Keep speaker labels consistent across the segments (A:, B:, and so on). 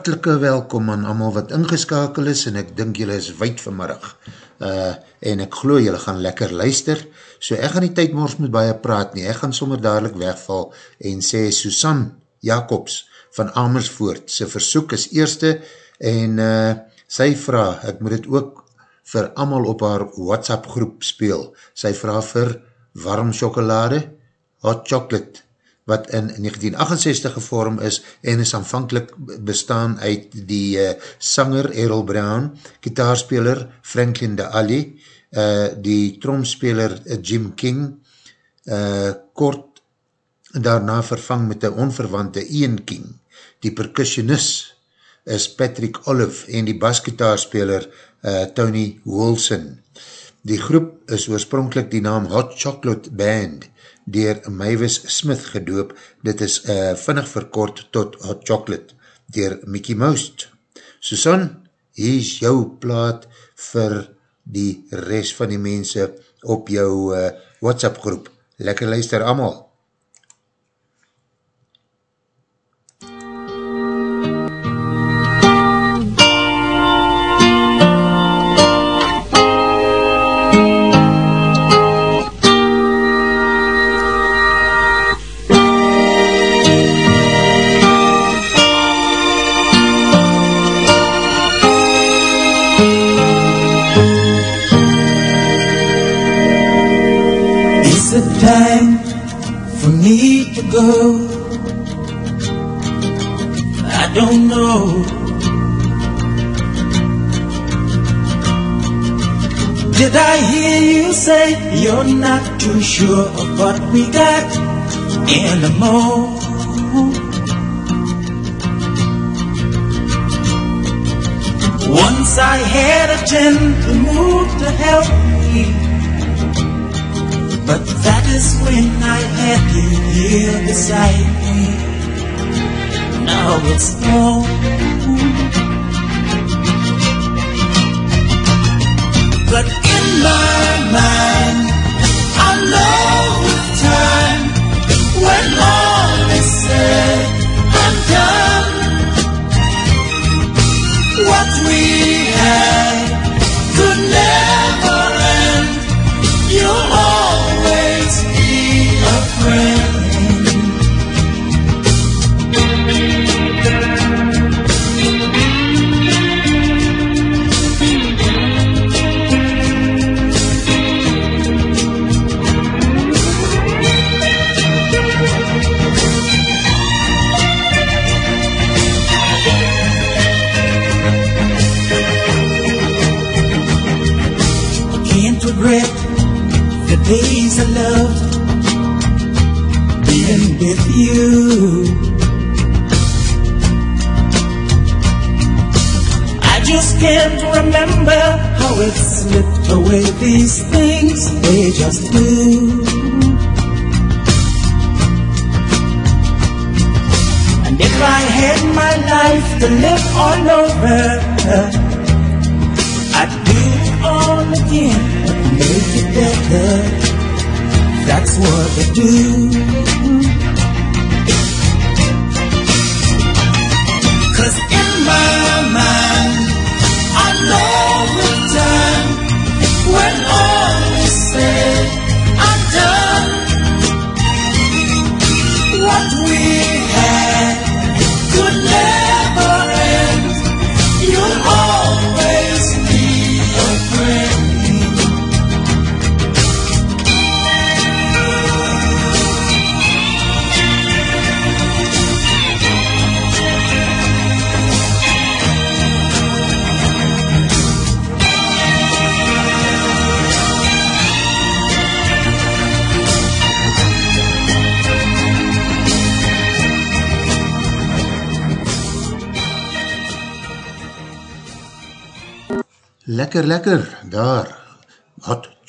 A: Hartelike welkom aan allemaal wat ingeskakel is en ek dink julle is wijd vanmiddag. Uh, en ek glo julle gaan lekker luister. So ek gaan die tyd mors met baie praat nie. Ek gaan sommer dadelijk wegval en sê Susan Jacobs van Amersfoort. Sy versoek is eerste en uh, sy vraag, ek moet het ook vir amal op haar WhatsApp groep speel. Sy vraag vir warm chocolade, hot chocolate, wat in 1968 gevorm is en is aanvankelijk bestaan uit die uh, sanger Errol Brown, gitaarspeler Franklin de Ali, uh, die tromspeler uh, Jim King, uh, kort daarna vervang met die onverwante Ian King. Die percussionist is Patrick Olive en die basgitaarspeler uh, Tony Wilson. Die groep is oorspronkelijk die naam Hot Chocolate Band, dier Mavis Smith gedoop, dit is uh, vinnig verkort tot Hot Chocolate, dier Mickey Mouse. Susan, hier is jou plaat vir die rest van die mense op jou uh, WhatsApp groep. Lekker luister allemaal.
B: Say you're not too sure of what we got anymore? Once I had a gentle mood to help me. But that is when I had you here beside me. Now it's gone. But my mind,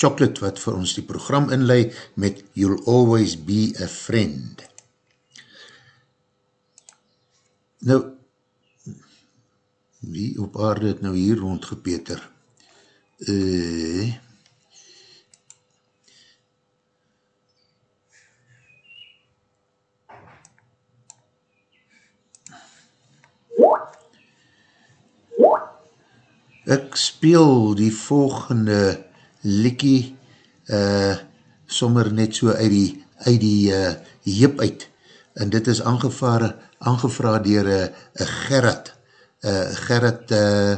A: chocolate wat vir ons die program inlei met You'll Always Be a Friend. Nou, wie op aarde het nou hier rondgepeter? Uh, ek speel die volgende likkie uh, sommer net so uit die, uit die uh, heep uit. En dit is aangevraag aangevra dier uh, Gerrit uh, Gerrit uh,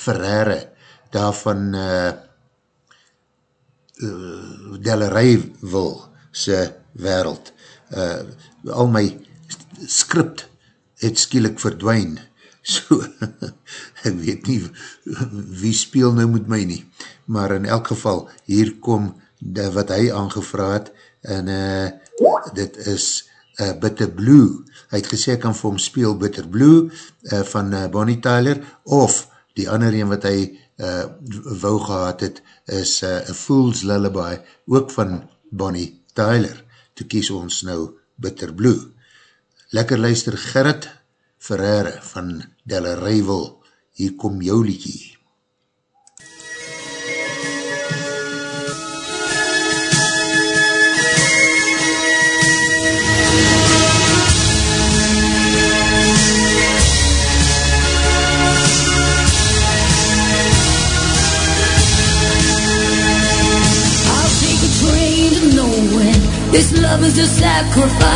A: Ferreira daarvan uh, uh, Delerij wil sy wereld. Uh, al my skript het skielik verdwijn so ek weet nie wie speel nou met my nie, maar in elk geval, hier kom de, wat hy aangevraad, en uh, dit is uh, Bitter Blue, hy het gesê, kan vir hom speel Bitter Blue, uh, van uh, Bonnie Tyler, of die ander een wat hy uh, wou gehad het, is uh, A Fool's Lullaby, ook van Bonnie Tyler, toe kies ons nou Bitter Blue. Lekker luister Gerrit Ferreira van Delle Rijvel, hier kom jou liedje.
C: Is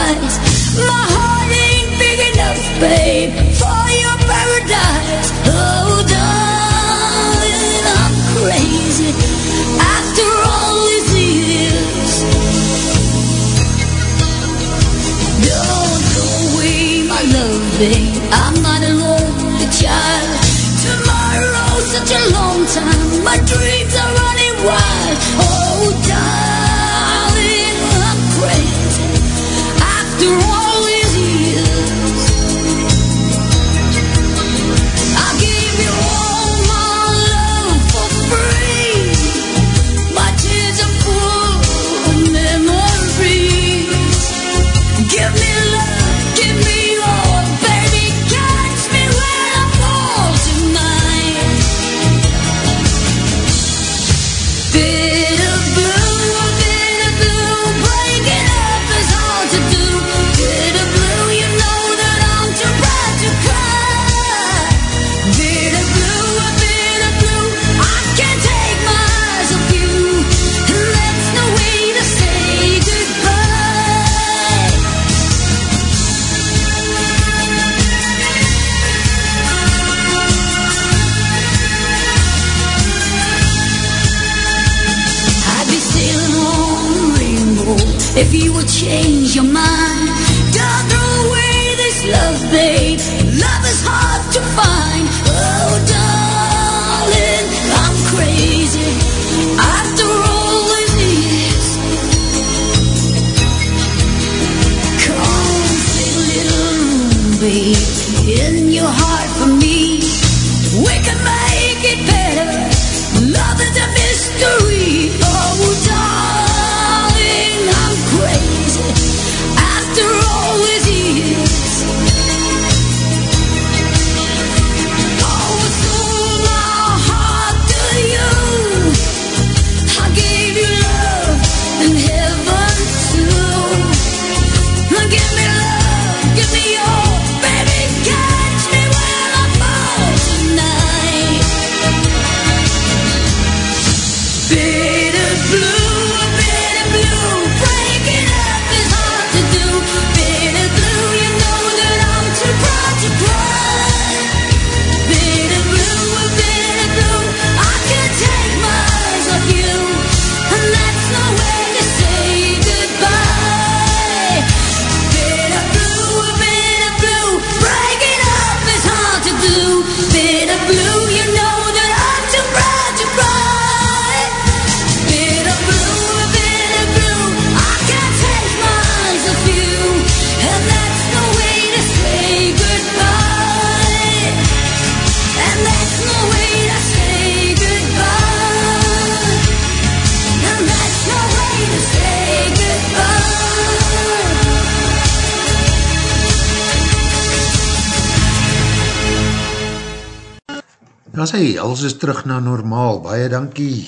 A: Dan sê, alles is terug na normaal, baie dankie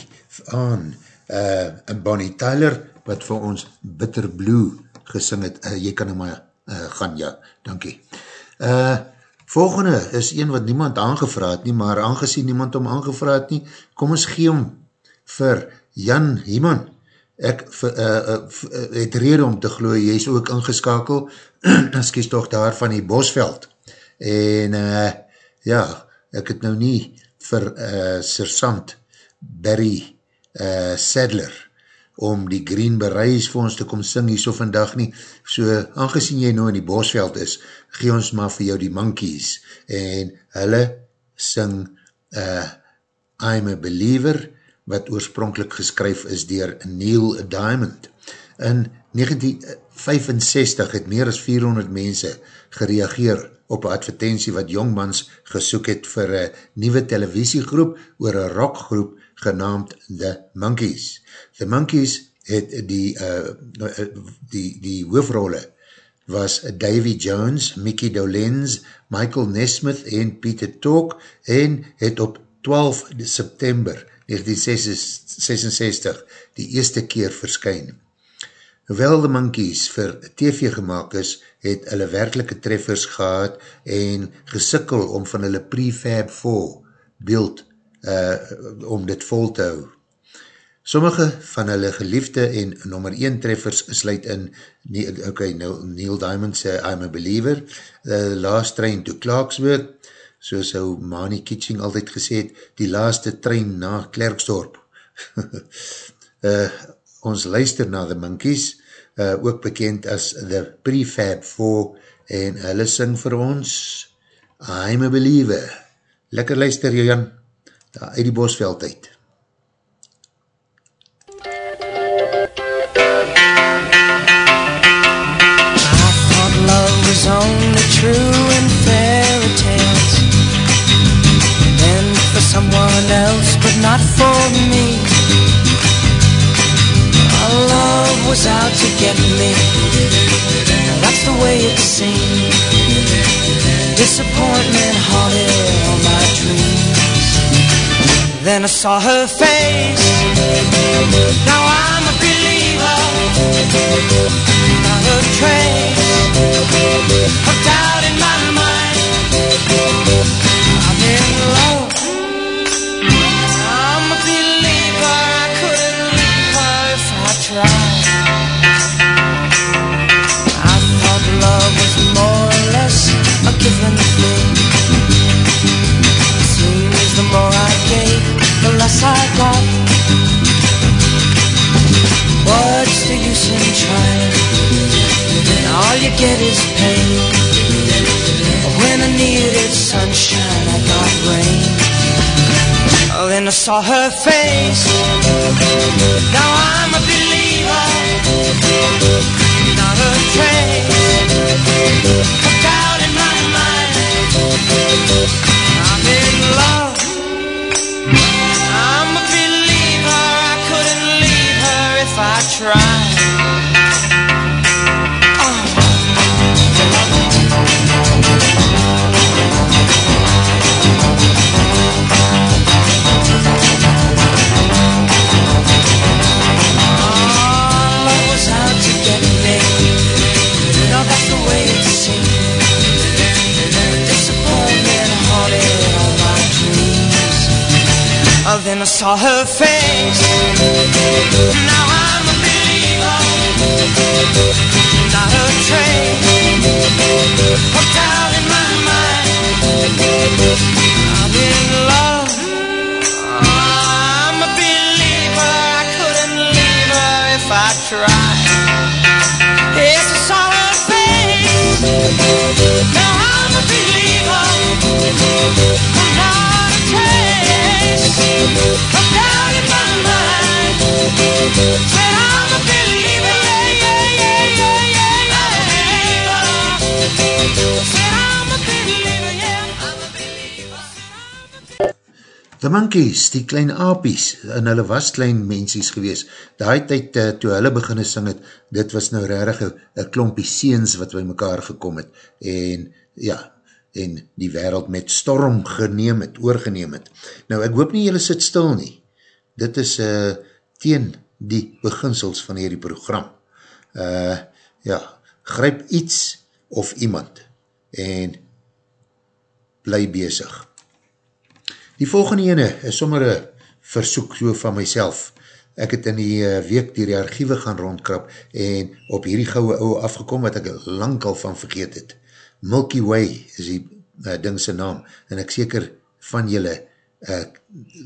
A: aan uh, Bonnie Tyler, wat vir ons Bitter Blue gesing het, uh, jy kan nou maar uh, gaan, ja, dankie. Uh, volgende is een wat niemand aangevraad nie, maar aangezien niemand om aangevraad nie, kom ons gee om vir Jan Hieman, ek uh, uh, het rede om te gloe, jy is ook ingeskakel, as kies toch daar van die Bosveld, en uh, ja, ek het nou nie vir uh, Sersant Barry uh, Sadler om die Green Berets vir ons te kom sing hier so vandag nie, so aangezien jy nou in die Bosveld is, gee ons maar vir jou die Monkeys, en hulle sing uh, I'm a Believer, wat oorspronkelijk geskryf is dier Neil Diamond. In 1965 het meer as 400 mense gereageer op een advertentie wat jongmans gesoek het vir een nieuwe televisiegroep oor een rockgroep genaamd The Monkeys. The Monkeys het die, uh, die, die hoofrolle was Davy Jones, Mickey Dolenz, Michael Nesmith en Peter Talk en het op 12 September 1966 die eerste keer verskyn. Hoewel The Monkeys vir TV gemaakt is, het hulle werkelike treffers gehad en gesikkel om van hulle prefab 4 beeld uh, om dit vol te hou. Sommige van hulle geliefde en nummer 1 treffers sluit in okay, Neil Diamond sê I'm a Believer, The Last Train to Clarksburg, soos ou Mani Kitching altyd gesê het, die laaste trein na Klerksdorp. uh, ons luister na The Monkeys, uh, ook bekend as The Prefab 4, en hulle sing vir ons I'm a Believer. Lekker luister, Jan, uit die bosveld uit.
D: Love was only true in fairy tales Meant for someone else but not for me was out to get me That's the way it seemed Disappointment haunted all my dreams Then I saw her face Now I'm a believer Not a trace of doubt in my mind. I'm in love. I'm a believer. I couldn't leave her if I tried. A thing. The more I gave, the less I got. What's the use in trying? All you get is pain. When I needed sunshine, I got rain. Then I saw her face. Now I'm a believer. Not a trace I'm in love. The
A: Monkeys, die klein apies, en hulle was klein mensies gewees, daai tyd uh, toe hulle beginne sing het, dit was nou rarig een klompie seens wat by mekaar gekom het, en ja, en die wereld met storm geneem het, oorgeneem het. Nou, ek hoop nie jylle sit stil nie. Dit is uh, teen die beginsels van hierdie program. Uh, ja, gryp iets of iemand en bly bezig. Die volgende ene is sommer een versoek so van myself. Ek het in die uh, week die archiewe gaan rondkrap en op hierdie gouwe ouwe afgekom wat ek lang al van vergeet het. Milky Way is die uh, dingse naam en ek seker van julle uh,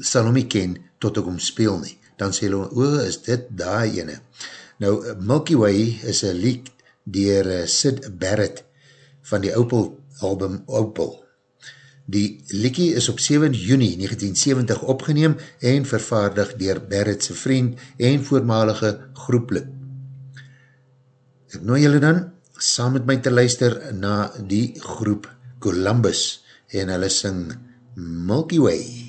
A: sal hom nie ken tot ek hom speel nie. Dan sê hulle, o, is dit daar ene? Nou, Milky Way is een lied dier uh, Sid Barrett van die Opel album Opel. Die liekie is op 7 juni 1970 opgeneem en vervaardig dier Barrettse vriend en voormalige groeplid. Ek nooi julle dan saam met my te luister na die groep Columbus en hulle sing Milky Way.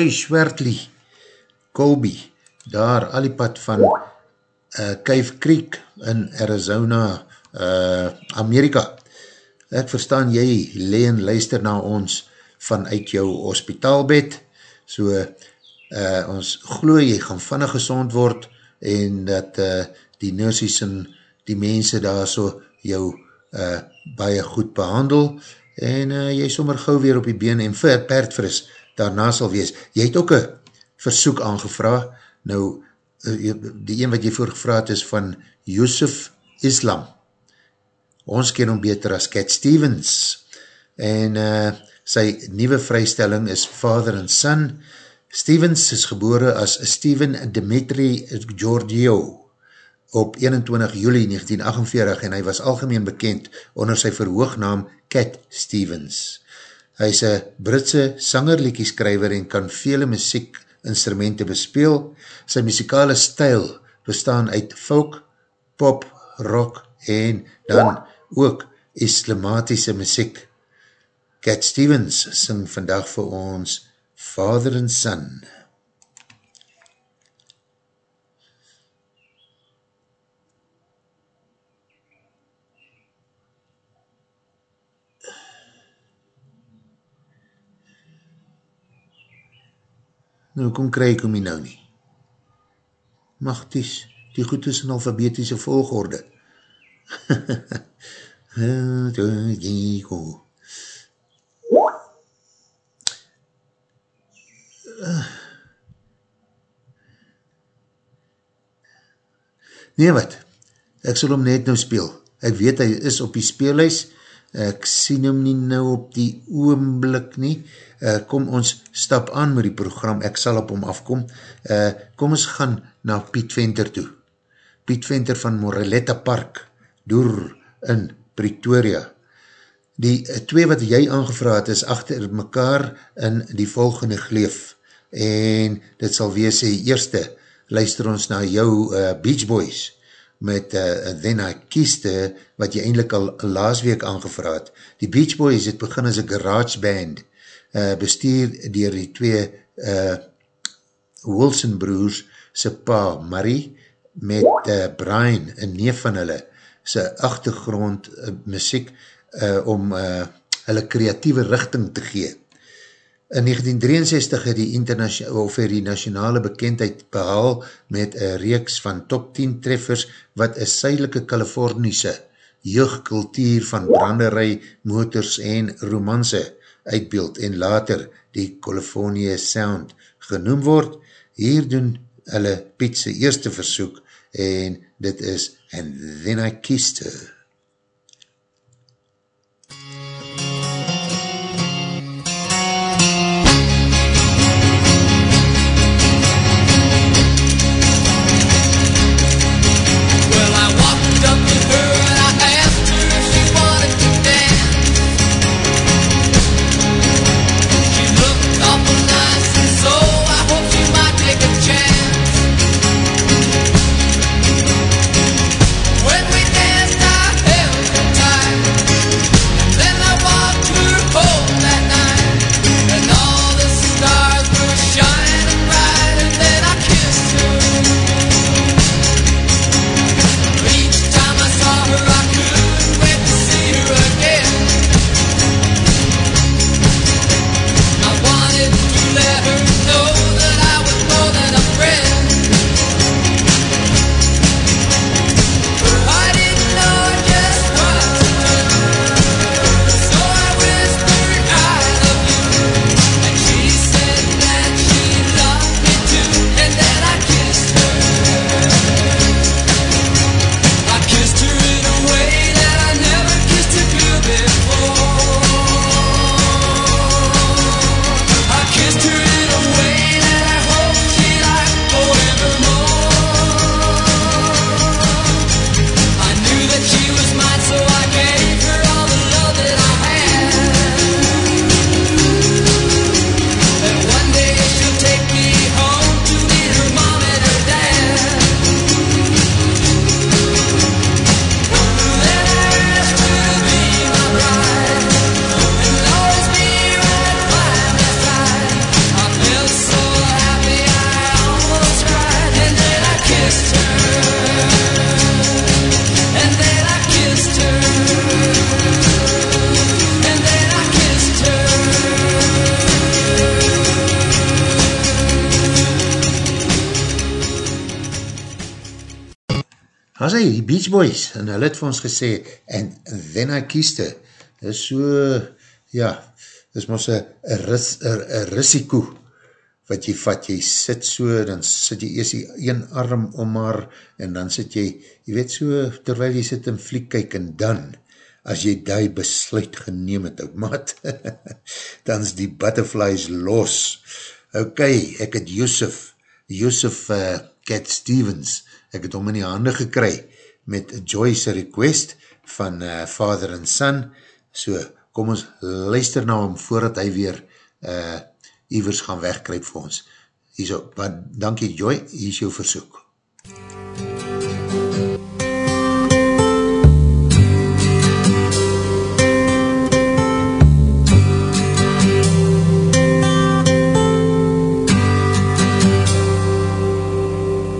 A: Joy Schwertley, Colby, daar al die pad van uh, Cave Creek in Arizona, uh, Amerika. Ek verstaan jy, leen luister na ons vanuit jou hospitaalbed, so uh, ons glo jy gaan vannig gezond word en dat uh, die nursies en die mense daar so jou uh, baie goed behandel en uh, jy sommer gauw weer op die been en ver, perdfris daarna sal wees. Jy het ook een versoek aangevra. Nou, uh, die een wat jy voorgevraad is van Yusuf Islam. Ons ken hom beter as Cat Stevens. En uh, sy nieuwe vrystelling is Father and Son. Stevens is gebore as Steven Dimitri Giorgio op 21 juli 1948 en hy was algemeen bekend onder sy verhoognaam Cat Stevens. Hy is een Britse sangerlikieskrijver en kan vele muziekinstrumenten bespeel. Sy muzikale stijl bestaan uit folk, pop, rock en dan ook islamatische muziek. Cat Stevens sing vandag vir ons Father and Son. Nou, kom kry ek om nie nou nie. Magties, die goed is in alfabetische volgorde. Nee wat, ek sal hom net nou speel. Ek weet hy is op die speelhuis, ek sien hom nie nou op die oomblik nie. Uh, kom ons stap aan met die program, ek sal op hom afkom. Uh, kom ons gaan na Piet Venter toe. Piet Venter van Moreletta Park, door in Pretoria. Die twee wat jy aangevraad is achter mekaar in die volgende gleef. En dit sal wees die eerste, luister ons na jou uh, Beach Boys met uh, Then I Kissed Her, wat jy eindelijk al laas week aangevraad. Die Beach Boys het begin as een garage band, uh, bestuur dier die twee uh, Wilson broers, sy pa Marie, met uh, Brian, een neef van hulle, sy achtergrond uh, muziek, uh, om uh, hulle kreatieve richting te gee. In 1963 het die, of het die nationale bekendheid behaal met een reeks van top 10 treffers wat een suidelike Californiese jeugdkultuur van branderij, motors en romanse uitbeeld en later die California Sound genoem word. Hier doen hulle Pietse eerste versoek en dit is And Then I Kissed Her. As hy, die Beach Boys, en hulle het vir ons gesê, and then I kissed her, is so, ja, is ons een ris, risiko, wat jy vat, jy sit so, dan sit jy eers die een arm om haar, en dan sit jy, jy weet so, terwijl jy sit en fliek kyk, en dan, as jy die besluit geneem het, ook maat, dan is die butterflies los. Ok, ek het Yusuf, Yusuf uh, Cat Stevens, ek het hom in die hande gekry, met Joyce Request, van uh, Father and Son, so, kom ons luister na hom, voordat hy weer, uh, Ivers gaan wegkryp vir ons. Hierso, wat, dankie Joy, hier is jou versoek.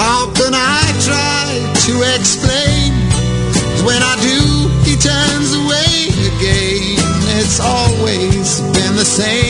E: How can I try to explain? When I do, he turns away again. It's always been the same, same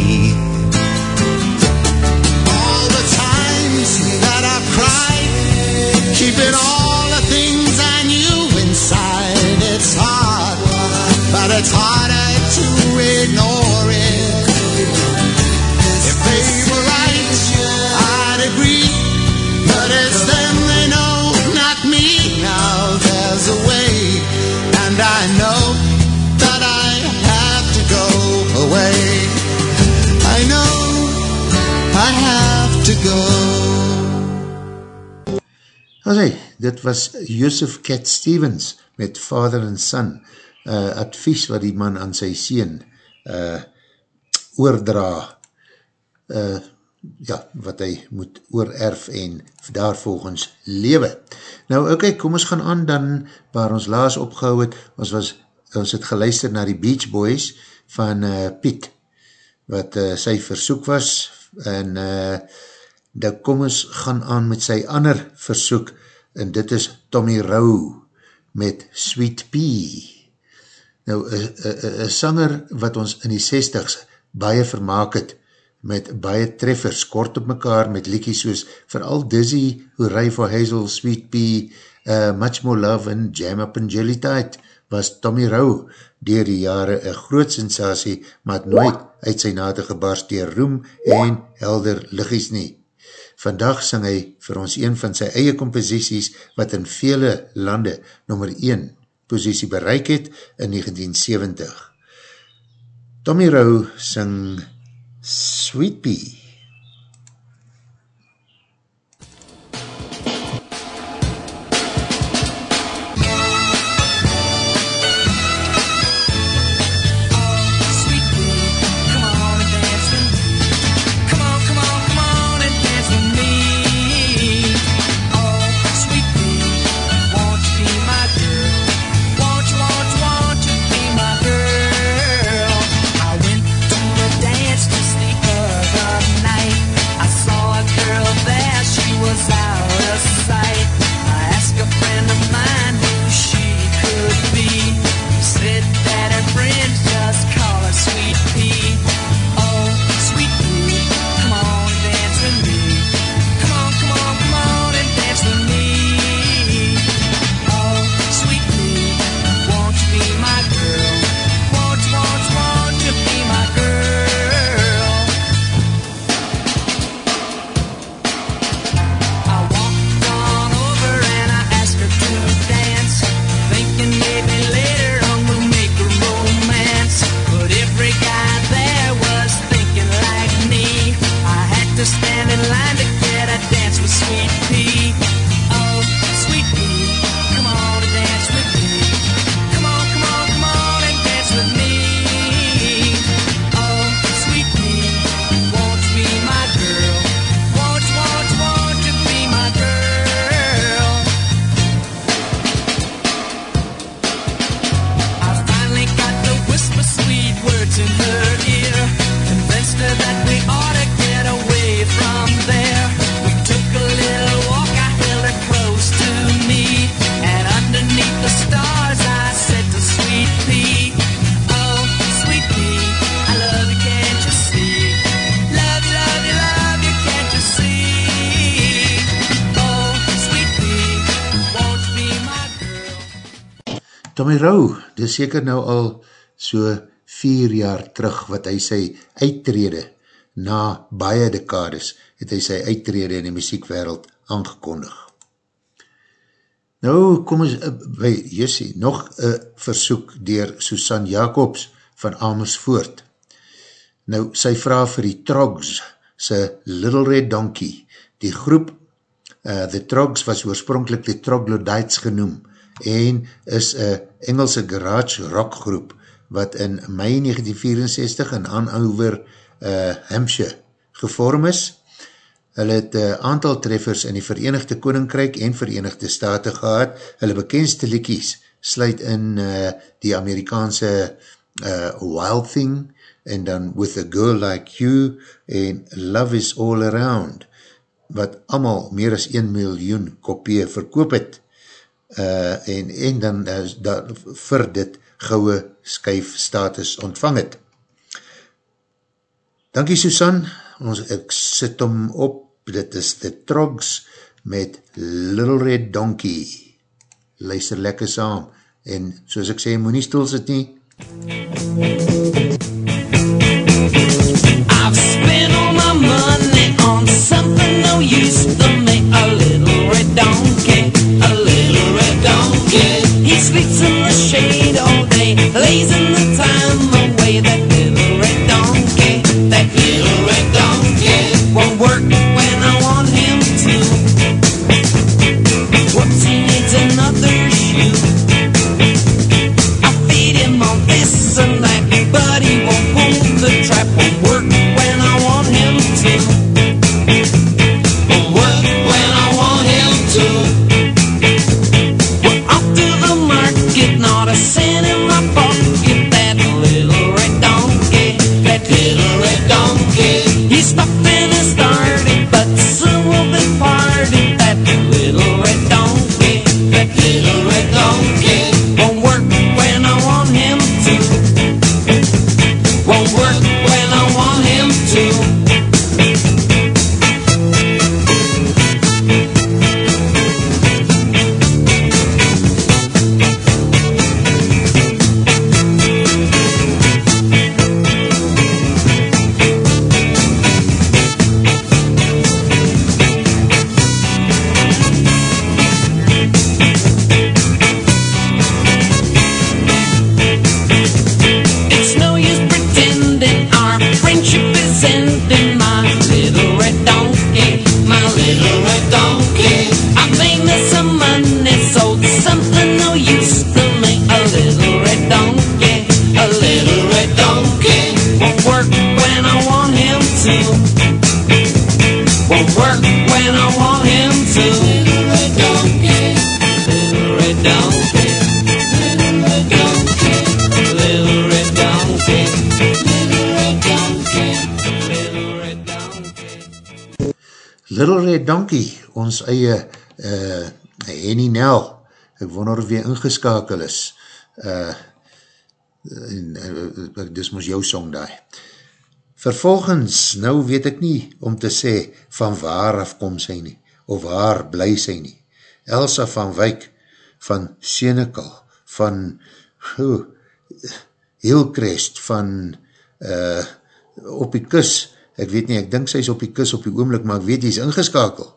A: Dit was Joseph Cat Stevens met Father and Son, uh, advies wat die man aan sy sien uh, oordra, uh, ja, wat hy moet oorerf en daarvolgens lewe. Nou, okay, kom ons gaan aan dan waar ons laas opgehou het, ons, was, ons het geluister na die Beach Boys van uh, Piet, wat uh, sy versoek was, en uh, dan kom ons gaan aan met sy ander versoek, en dit is Tommy Rauw met Sweet Pea. Nou, eh, eh, eh, een sanger wat ons in die 60s baie vermaak het met baie treffers, kort op mekaar met liekies soos vooral Dizzy, Hoorij for Hazel, Sweet Pea, uh, Much More Love en Jam Up and Jelly Tide was Tommy Rauw dier die jare een groot sensatie, maar het nooit uit sy nate gebars dier roem en helder liggies nie. Vandaag syng hy vir ons een van sy eie composities wat in vele lande nummer 1 posiesie bereik het in 1970. Tommy Rowe syng Sweet Pea Tommy Rauw, dis seker nou al so vier jaar terug wat hy sy uittrede na baie dekades het hy sy uittrede in die muziekwereld aangekondig. Nou kom ons eh, by Jussie, nog een versoek dier Susan Jacobs van Amersfoort. Nou, sy vraag vir die Trogs, sy Little Red Donkey. Die groep, uh, The Trogs was oorspronkelijk die Troglodytes genoem, en is een Engelse garage rockgroep wat in mei 1964 in Anhover, uh, Hampshire gevorm is. Hulle het uh, aantal treffers in die Verenigde Koninkryk en Verenigde Staten gehad. Hulle bekendste liekies sluit in uh, die Amerikaanse uh, Wild Thing en dan With a Girl Like You en Love is All Around wat amal meer as 1 miljoen kopie verkoop het uh, en, en dan uh, da, vir dit gouwe skuif status ontvang het. Dankie Susan, ons, ek sit hom op, dit is The Trogs met Little Red Donkey. Luister lekker saam en soos ek sê, moet nie stil sit nie. MUZIEK ons eie uh, Henny Nel, ek wonder of jy ingeskakel is, uh, en, uh, dis moes jou song daai. Vervolgens, nou weet ek nie om te sê van waar af kom sy nie, of waar bly sy nie. Elsa van Wyk, van Senekal, van oh, Hillcrest, van uh, op die kus, ek weet nie, ek dink sy is op die kus op die oomlik, maar ek weet jy is ingeskakel.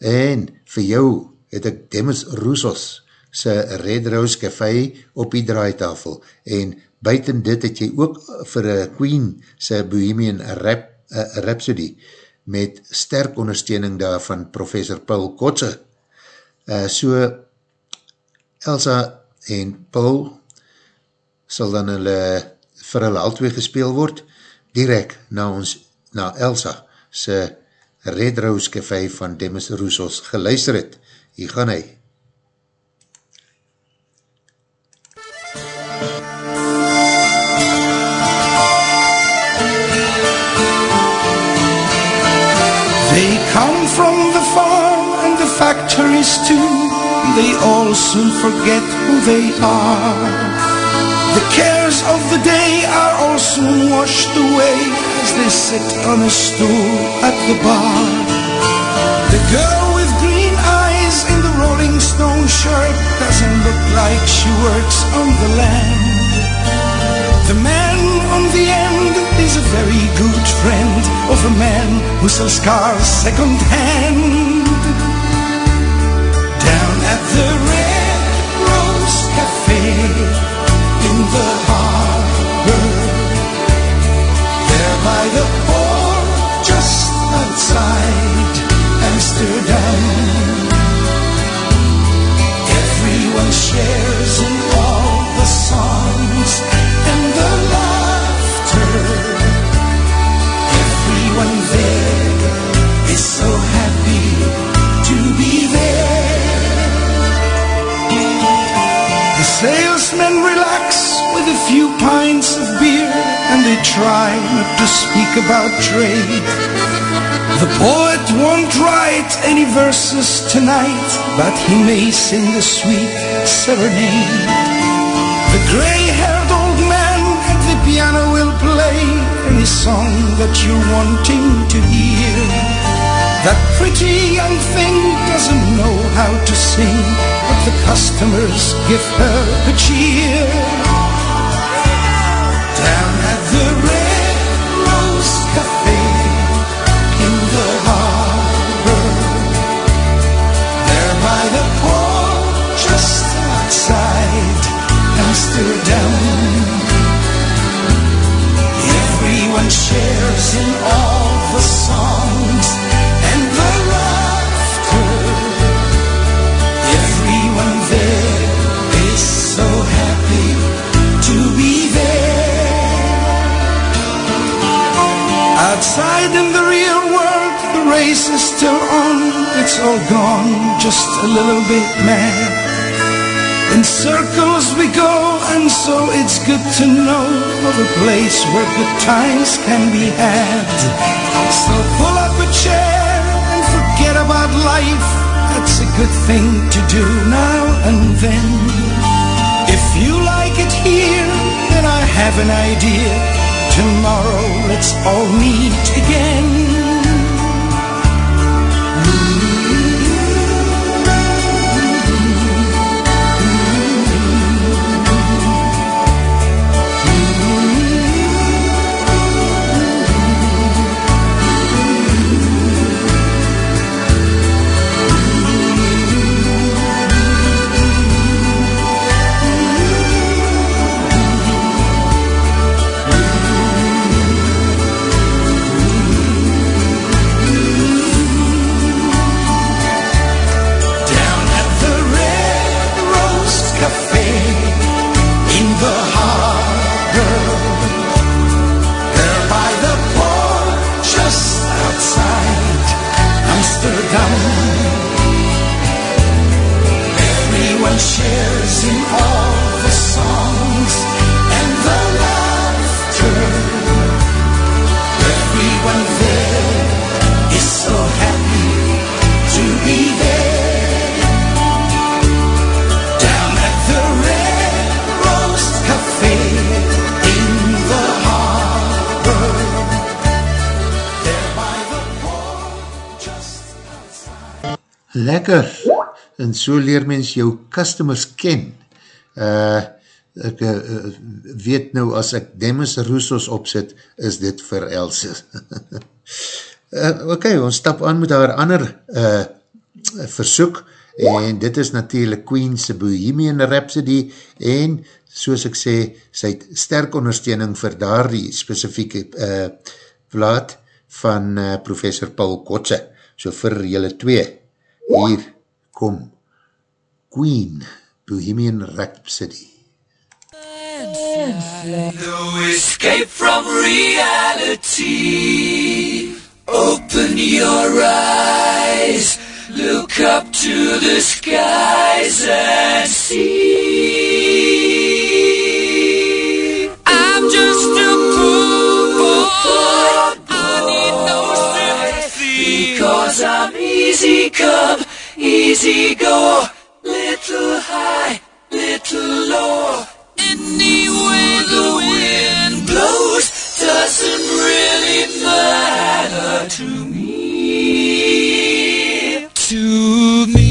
A: En vir jou het ek Demis Roussos sy Red Rose Café op die draaitafel en buiten dit het jy ook vir Queen sy Bohemian Rap, uh, Rhapsody met sterk ondersteuning daar van professor Paul Kotze. Uh, so Elsa en Paul sal dan hulle vir hulle al twee gespeel word direct na ons na Elsa sy Red Rose Café van Demis Roussos geluister het. Hier gaan hy.
F: They come from the farm and the factories too. They all soon forget who they are. The cares of the day are all soon washed away as they sit on a stool at the bar. The girl with green eyes in the Rolling Stone shirt doesn't look like she works on the land. The man on the end is a very good friend of a man who sells cars second hand. Down at the Red Rose Cafe in the outside Amsterdam. Everyone shares in all the songs and the laughter. Everyone there is so happy to be there. The salesmen relax with a few pints of beer and they try not to speak about trade. The poet won't write any verses tonight, but he may sing a sweet serenade. The gray-haired old man at the piano will play any song that you're wanting to hear. That pretty young thing doesn't know how to sing, but the customers give her a cheer. Amsterdam. Everyone shares in all the songs and the laughter. Everyone there is so happy to be there. Outside in the real world, the race is still on. It's all gone, just a little bit mad. In circles we go, and so it's good to know of a place where good times can be had. So pull up a chair and forget about life. That's a good thing to do now and then. If you like it here, then I have an idea. Tomorrow let's all meet again.
A: En so leer mens jou customers ken. Uh, ek uh, weet nou, as ek Demis Roussos opzet, is dit vir Else. uh, ok, ons stap aan met haar ander uh, versoek, en dit is natuurlijk Queen's Bohemian Rhapsody, en soos ek sê, sy het sterk ondersteuning vir daar die specifieke uh, plaat van uh, professor Paul Kotze, so vir julle twee, hier kom Queen Bohemian Rhapsody.
C: No escape from reality. Open your eyes, look up to the skies and see. I'm just a poor boy. I need no sympathy. Because I'm easy come, easy go. Little high, little low. Any way the wind blows doesn't really matter to me. To me.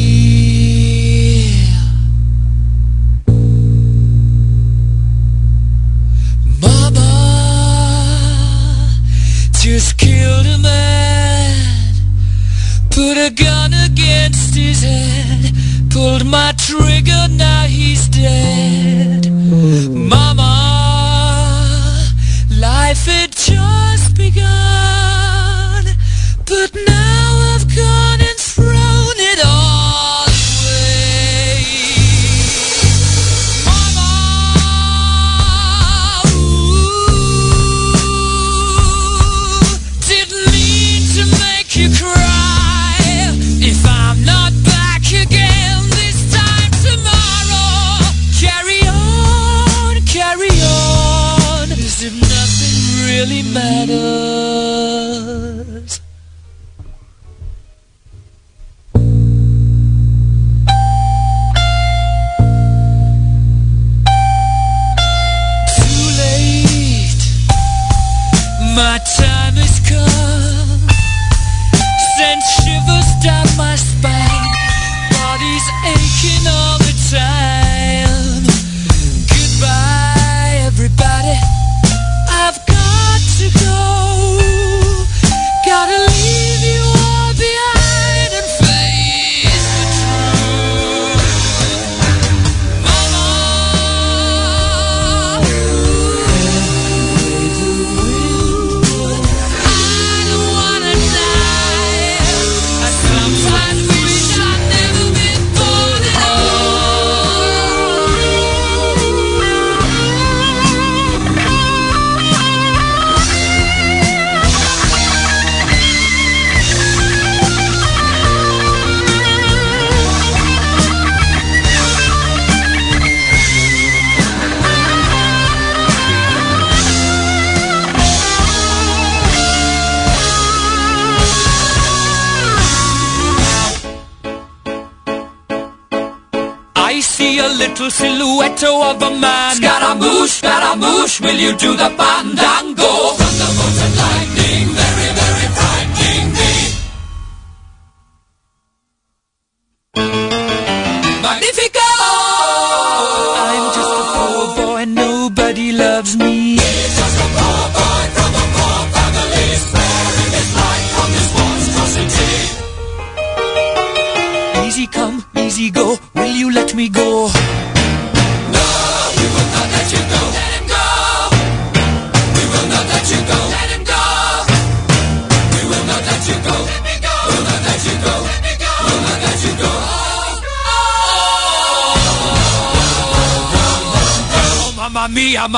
C: A gun against his head, pulled my trigger, now he's dead. Mama, will you do the fandango?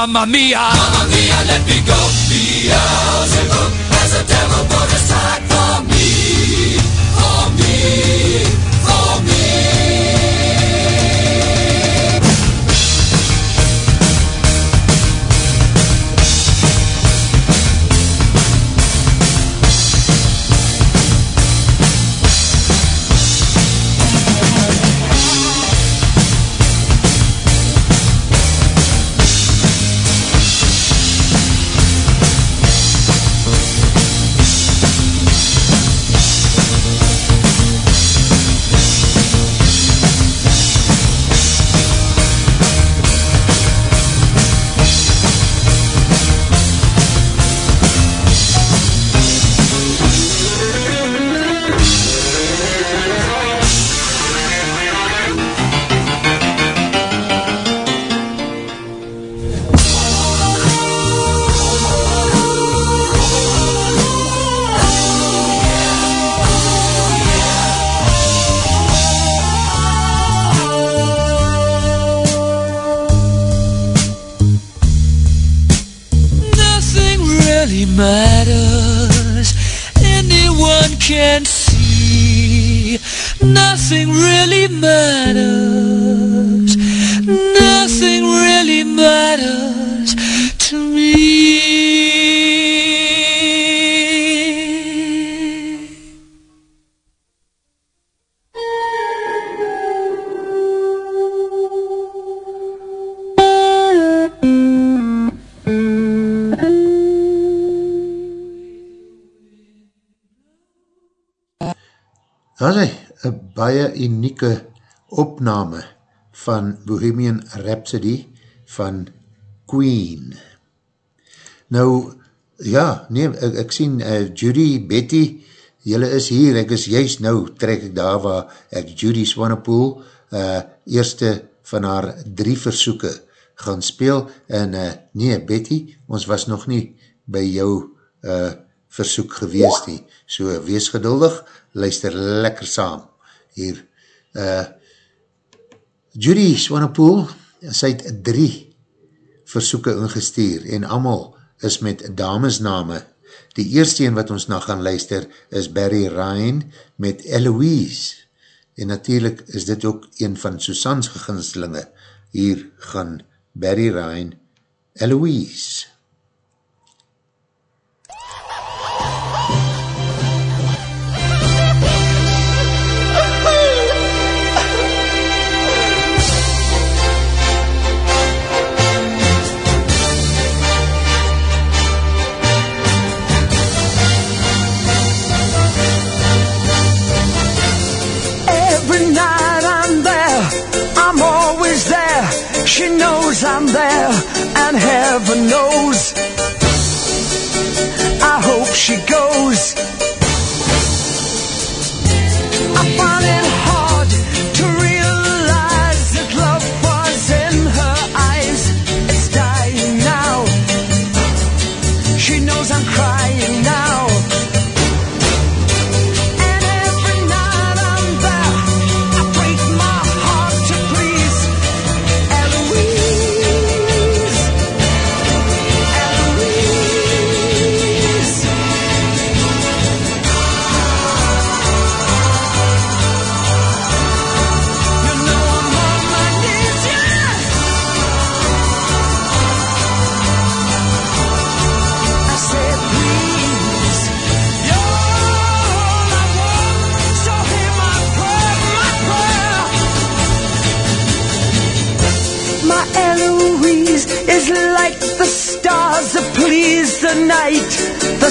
C: Mamma mia,
A: Daar is hy, een baie unieke opname van Bohemian Rhapsody van Queen. Nou, ja, nee, ek, ek sien uh, Judy, Betty, jylle is hier, ek is juist nou, trek ek daar waar ek Judy Swanepoel, uh, eerste van haar drie versoeken gaan speel, en uh, nee, Betty, ons was nog nie by jou uh, versoek gewees nie, so wees geduldig, luister lekker saam hier. Uh, Judy Swanepoel, sy het drie versoeken ingestuur en amal is met damesname. Die eerste een wat ons na gaan luister is Barry Ryan met Eloise. En natuurlijk is dit ook een van Susan's geginslinge. Hier gaan Barry Ryan Eloise.
F: She knows I'm there, and heaven knows. I hope she goes. I find it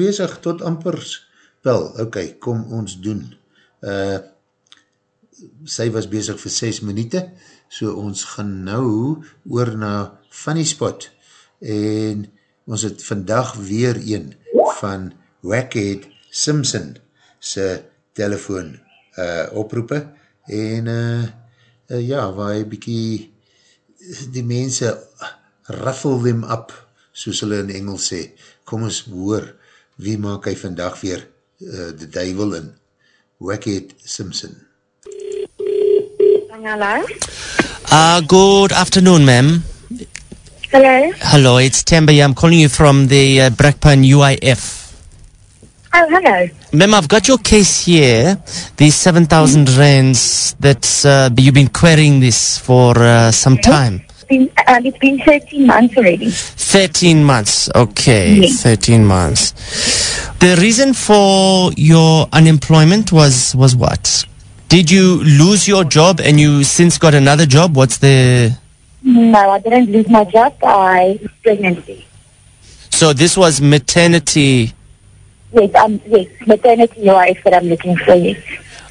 A: Bezig tot ampers. Wel, ok, kom ons doen. Uh, sy was bezig vir 6 minute, so ons gaan nou oor na Funny Spot. En ons het vandag weer een van Wackhead Simpson sy telefoon uh, oproepe. En uh, uh, ja, waar hy bykie die mense ruffle them up, soos hulle in Engels sê. Kom ons hoor, wie maak hy vandag weer uh, de duivel in? Wackhead Simpson.
G: Hello.
H: Uh, good afternoon, ma'am.
G: Hello.
H: Hello, it's Tembe. I'm calling you from the uh, Brakpan UIF.
G: Oh, hello.
H: Ma'am, I've got your case here, the 7,000 rands that uh, you've been querying this for uh, some time.
G: It's been, um, it's been 13 months already.
H: 13 months. Okay,
G: Yes.
H: 13 months. The reason for your unemployment was was what? Did you lose your job and you since got another job? What's the
G: No, I didn't lose my job. I pregnancy.
H: So this was maternity
G: Yes, um, yes, maternity wife that I'm looking for. Yes.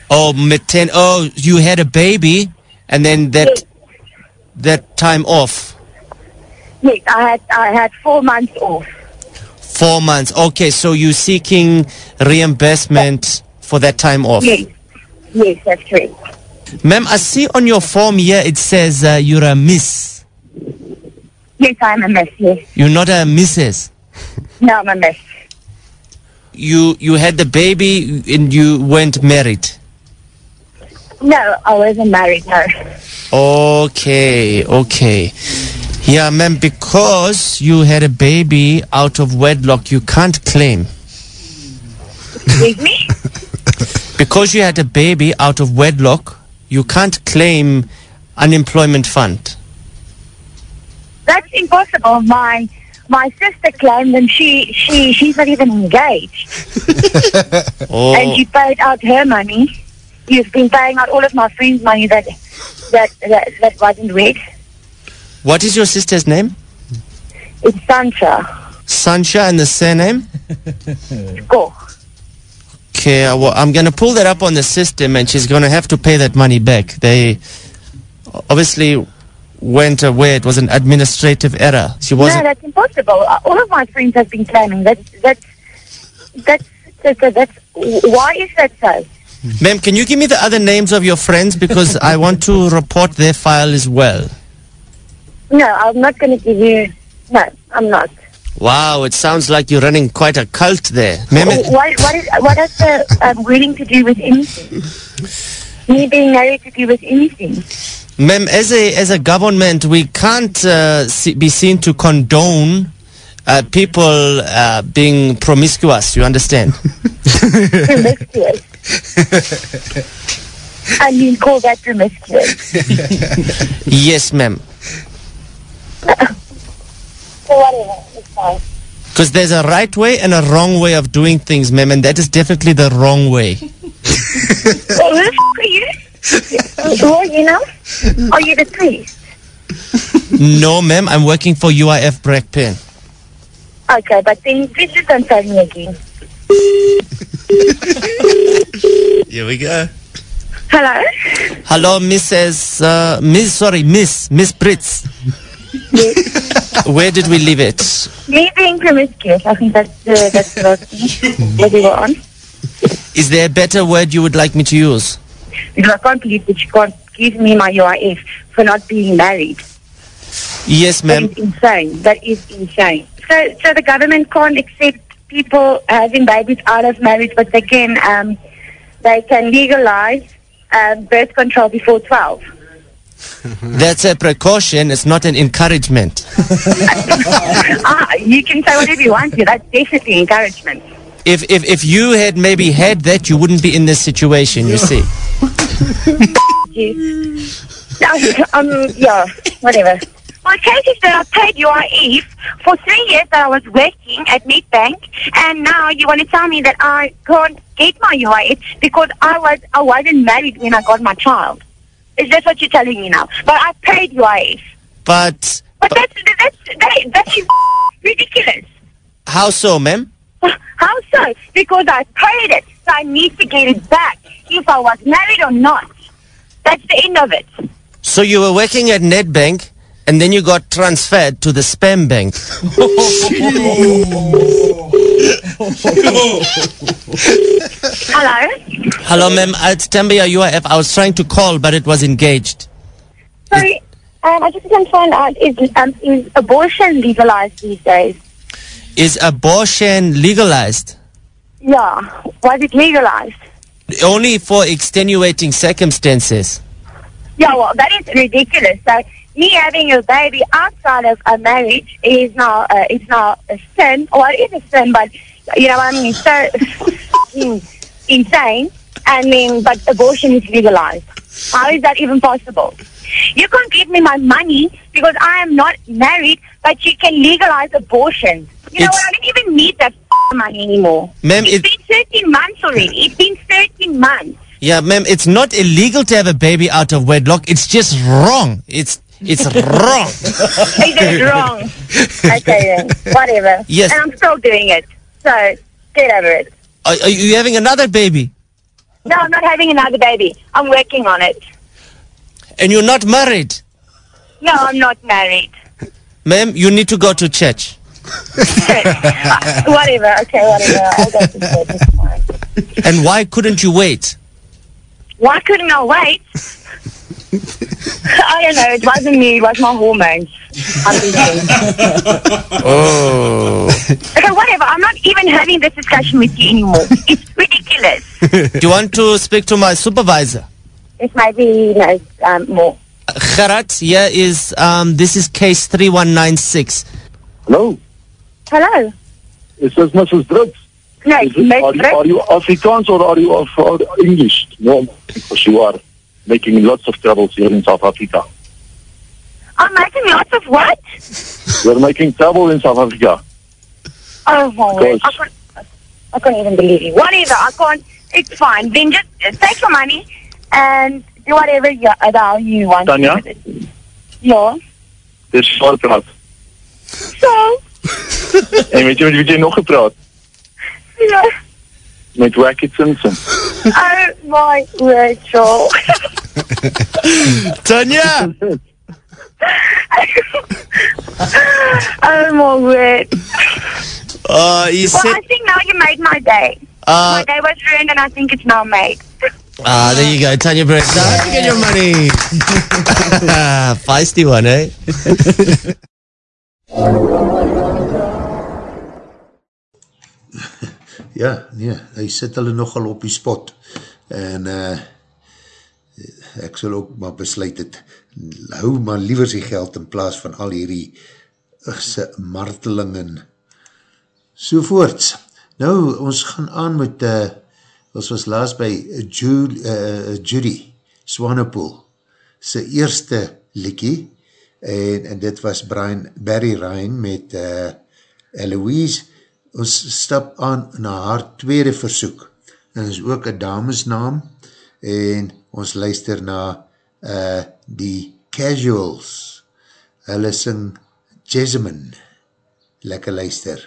H: Oh, matern- oh, you had a baby and then that
G: Yes.
H: That time off.
G: Yes, I had I had four months off.
H: Four months. Okay, so you're seeking reimbursement for that time off.
G: Yes, yes, that's correct.
H: Ma'am, I see on your form here it says uh, you're a miss.
G: Yes, I'm a miss. Yes,
H: You're not a missus.
G: no, I'm a miss.
H: You you had the baby and you weren't married.
G: No, I wasn't married. No.
H: Okay, okay. Yeah, ma'am, because you had a baby out of wedlock, you can't claim.
G: With me?
H: Because you had a baby out of wedlock, you can't claim unemployment fund.
G: That's impossible. My my sister claimed, and she she she's not even engaged,
H: Oh,
G: and she paid out her money. You've been paying out all of my friends' money that that that, that wasn't red.
H: what is your sister's name?
G: It's Sancha.
H: Sancha and the surname?
G: Go.
H: Okay, uh, well, I'm going to pull that up on the system and she's going to have to pay that money back. They obviously went away. it was an administrative error. She
G: No,
H: wasn't.
G: No, that's impossible. Uh, All of my friends have been claiming that that's that's that's, that's why is that so?
H: Ma'am, can you give me the other names of your friends because I want to report their file as well.
G: No, I'm not going to give you. No, I'm not.
H: Wow, it sounds like you're running quite a cult there. Ma'am,
G: What what is what has the um, wedding to do with anything? Me being married to do with anything?
H: Ma'am, as a as a government, we can't uh, see, be seen to condone uh, people uh, being promiscuous. You understand?
G: Promiscuous. And you call that promiscuous.
H: Yes, ma'am.
G: So whatever, it's fine.
H: Because there's a right way and a wrong way of doing things, ma'am, and that is definitely the wrong way.
G: Well, who the f- are you? Who are you now? Are you the priest?
H: no, ma'am, I'm working for UIF Black Pen.
G: Okay, but then please don't tell me again.
H: Here we go.
G: Hello?
H: Hello, Mrs. Uh, Miss, sorry, Miss, Miss Brits. Where did we leave it?
G: Me being promiscuous, I think that's the, that's the last thing that we were on.
H: Is there a better word you would like me to use?
G: Because I can't believe that you can't give me my UIF for not being married.
H: Yes, ma'am.
G: is insane. That is insane. So, so the government can't accept people having babies out of marriage, but they can, um, they can legalize um, birth control before 12.
H: That's a precaution. It's not an encouragement.
G: ah, you can say whatever you want to. That's definitely encouragement.
H: If, if, if you had maybe had that, you wouldn't be in this situation, you see.
G: Yes. Um, yeah, whatever. My case is that I paid UIF for three years that I was working at Nedbank, and now you want to tell me that I can't get my UIF because I was I wasn't married when I got my child. Is that what you're telling me now? But I paid UIF.
H: But
G: But that's that's that, that is ridiculous.
H: how so, ma'am?
G: How so? Because I paid it, so I need to get it back, if I was married or not. That's the end of it.
H: So you were working at Nedbank and then you got transferred to the spam bank.
G: Hello?
H: Hello, ma'am. Uh, It's Tembia UIF. I was trying to call, but it was engaged.
G: Sorry, um, I just want to find out, is, um, is abortion legalized these days?
H: Is abortion legalized?
G: Yeah. Was it legalized?
H: Only for extenuating circumstances.
G: Yeah, well, that is ridiculous. So, me having a baby outside of a marriage is now, uh, it's now a sin. Well, it is a sin, but, you know what I mean? So insane. I mean, but abortion is legalized. How is that even possible? You can't give me my money because I am not married, but you can legalize abortion. You know
H: It's-
G: what? I don't even need that money anymore.
H: Ma'am,
G: it's
H: it-
G: been 13 months already. It's been 13 months.
H: Yeah, ma'am, it's not illegal to have a baby out of wedlock. It's just wrong. It's it's wrong.
G: Is it wrong? Okay then, whatever.
H: Yes.
G: And I'm still doing it. So, get over it.
H: Are, are you having another baby?
G: No, I'm not having another baby. I'm working on it.
H: And you're not married?
G: No, I'm not married.
H: Ma'am, you need to go to church.
G: Whatever, okay, whatever. I'll go to. It's.
H: And why couldn't you wait?
G: Why couldn't I wait? I don't know. It wasn't me. It was my hormones. I'm busy.
H: Oh.
G: Okay, whatever. I'm not even having this discussion with you anymore. It's ridiculous.
H: Do you want to speak to my supervisor?
G: It's maybe, you know, um, more.
H: Gerard, here is, um, this is case 3196.
I: Hello,
G: Hello.
I: is this Mrs. Brooks?
G: No,
I: Is
G: it's
I: it,
G: Miss
I: are, you,
G: Brooks.
I: are you Afrikaans or are you of or English? No, because you are making lots of troubles here in South Africa.
G: I'm making lots of what?
I: We're making trouble in South Africa.
G: Oh my word. I can't, I can't even believe you. Whatever. I can't. It's fine. Then just take your money and do whatever you, uh, you want.
I: Tanya?
G: do with it. Yeah.
I: Dis swaar praat.
G: So,
I: En weet jy met wie jy nog gepraat?
G: yeah.
I: Met Wacky Simpson.
G: Oh my word, Joel.
H: Tanya!
G: oh my word.
H: Uh, he
G: Well,
H: said,
G: I think now you made my day.
H: uh,
G: my day was ruined and I think it's now made.
H: ah, there you go, Tanya Brett. Now you get your money. Feisty one, eh?
A: Ja, nee, hy sit hulle nogal op die spot. En uh, ek sal ook maar besluit het, hou maar liever die geld in plaas van al hierdie se marteling en sovoorts. Nou, ons gaan aan met, uh, ons was laatst by Jude, uh, Judy,
B: Swanepoel sy eerste liekie en, en dit was Brian, Barry Ryan met uh, Eloise ons stap aan na haar tweede versoek en is ook een damesnaam en ons luister na uh, die Casuals. Hulle sing Jessamine. Lekker luister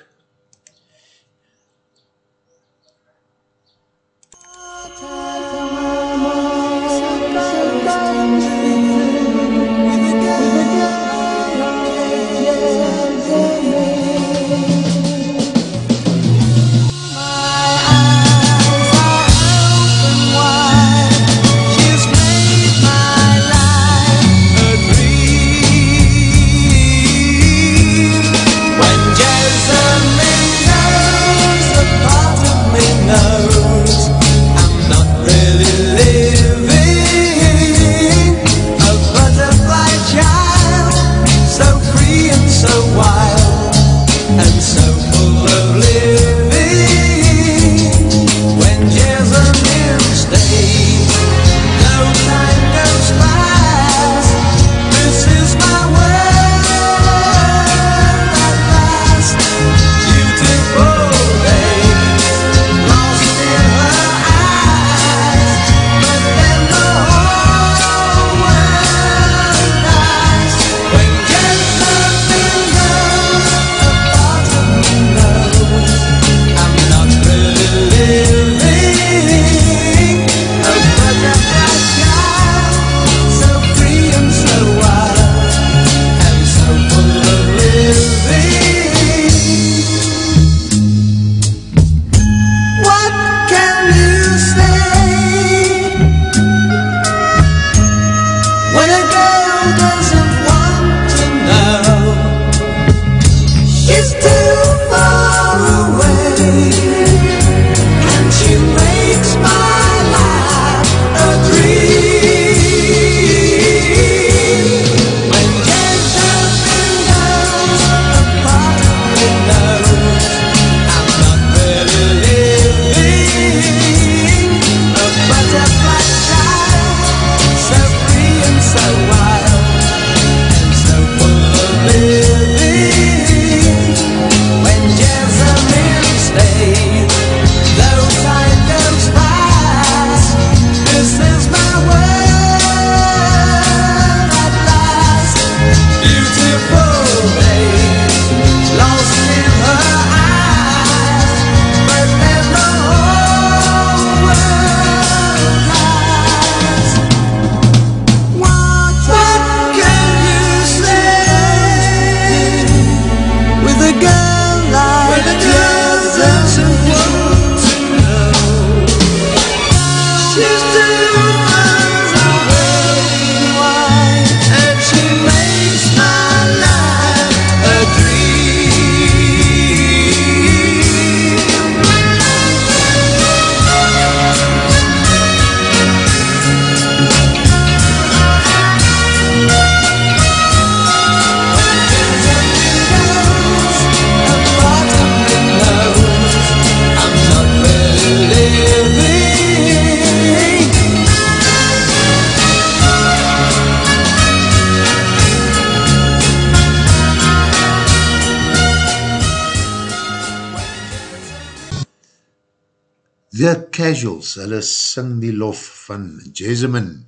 B: Casuals, hulle sing die lof van Jessamine.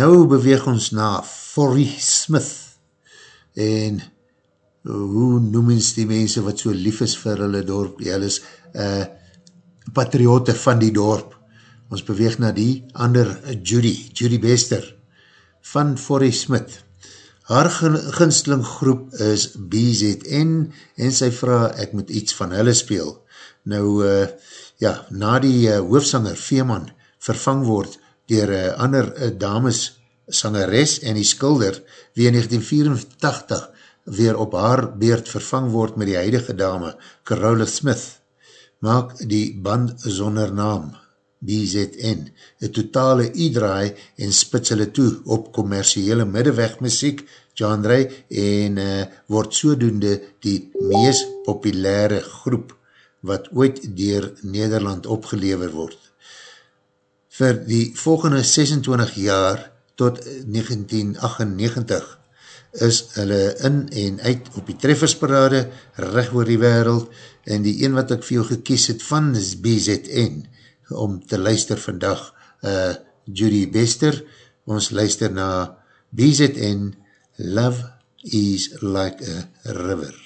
B: Nou beweeg ons na Forrie Smith en hoe noem ons die mense wat so lief is vir hulle dorp, die hulle is uh, patriote van die dorp. Ons beweeg na die ander Judy, Judy Bester van Forrie Smith. Haar gin- gunsteling groep is BZN en sy vraag ek moet iets van hulle speel. Nou, uh, ja, na die uh, hoofsanger Veeman vervang word dier uh, ander uh, dames sangeres en die skilder wie in 1984 weer op haar beurt vervang word met die huidige dame Carola Smith maak die band sonder naam BZN, een totale e-draai en spits hulle toe op commerciele middeweg muziek genre en uh, word sodoende die mees populaire groep wat ooit dier Nederland opgelever word.
C: vir die volgende 26 jaar tot 1998 is hulle in en uit op die treffersparade recht oor die wereld en die een wat ek vir jou gekies het van is BZN om te luister vandag uh, Judy Bester. Ons luister na BZN Love is like a river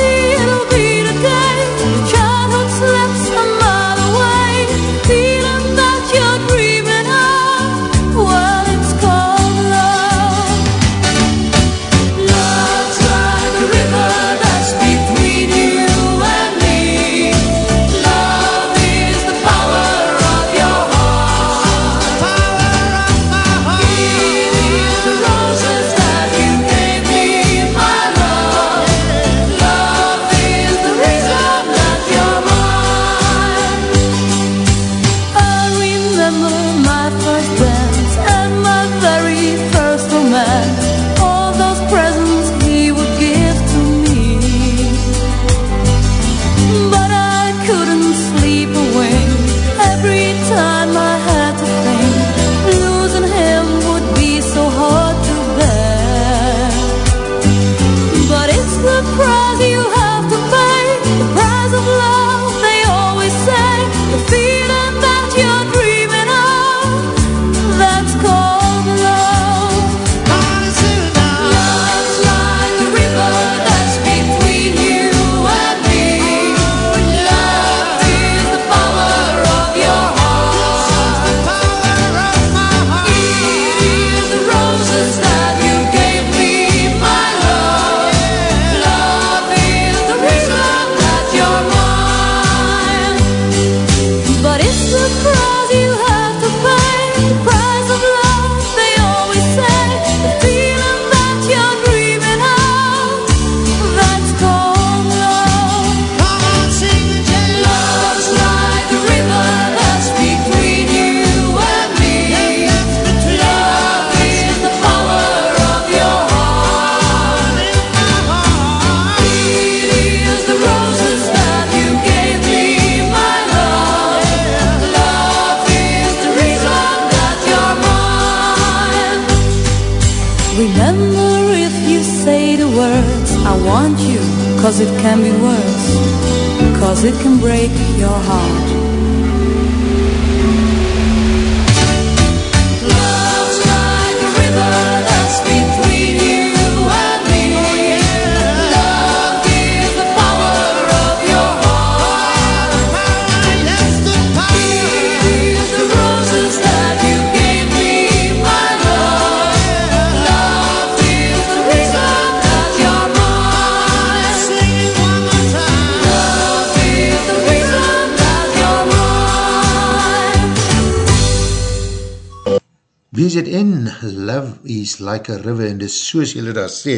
A: like a river,
C: en dis soos julle daar sê,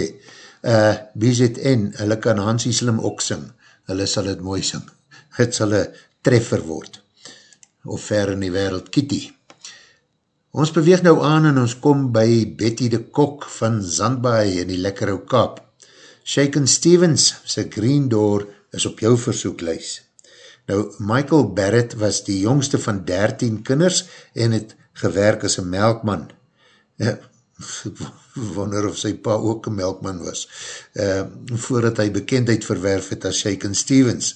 C: uh, BZN, hulle kan Hansie Slim ook sing, hulle sal het mooi sing, het sal een treffer word, of ver in die wereld, Kitty. Ons beweeg nou aan en ons kom by Betty de Kok van Zandbaai in die Lekkerou Kaap. Shaken Stevens, sy Green Door, is op jou versoeklijs. Nou, Michael Barrett was die jongste van 13 kinders en het gewerk as een melkman. Wonder of sy pa ook een melkman was, uh, voordat hy bekendheid verwerf het as Shaken Stevens.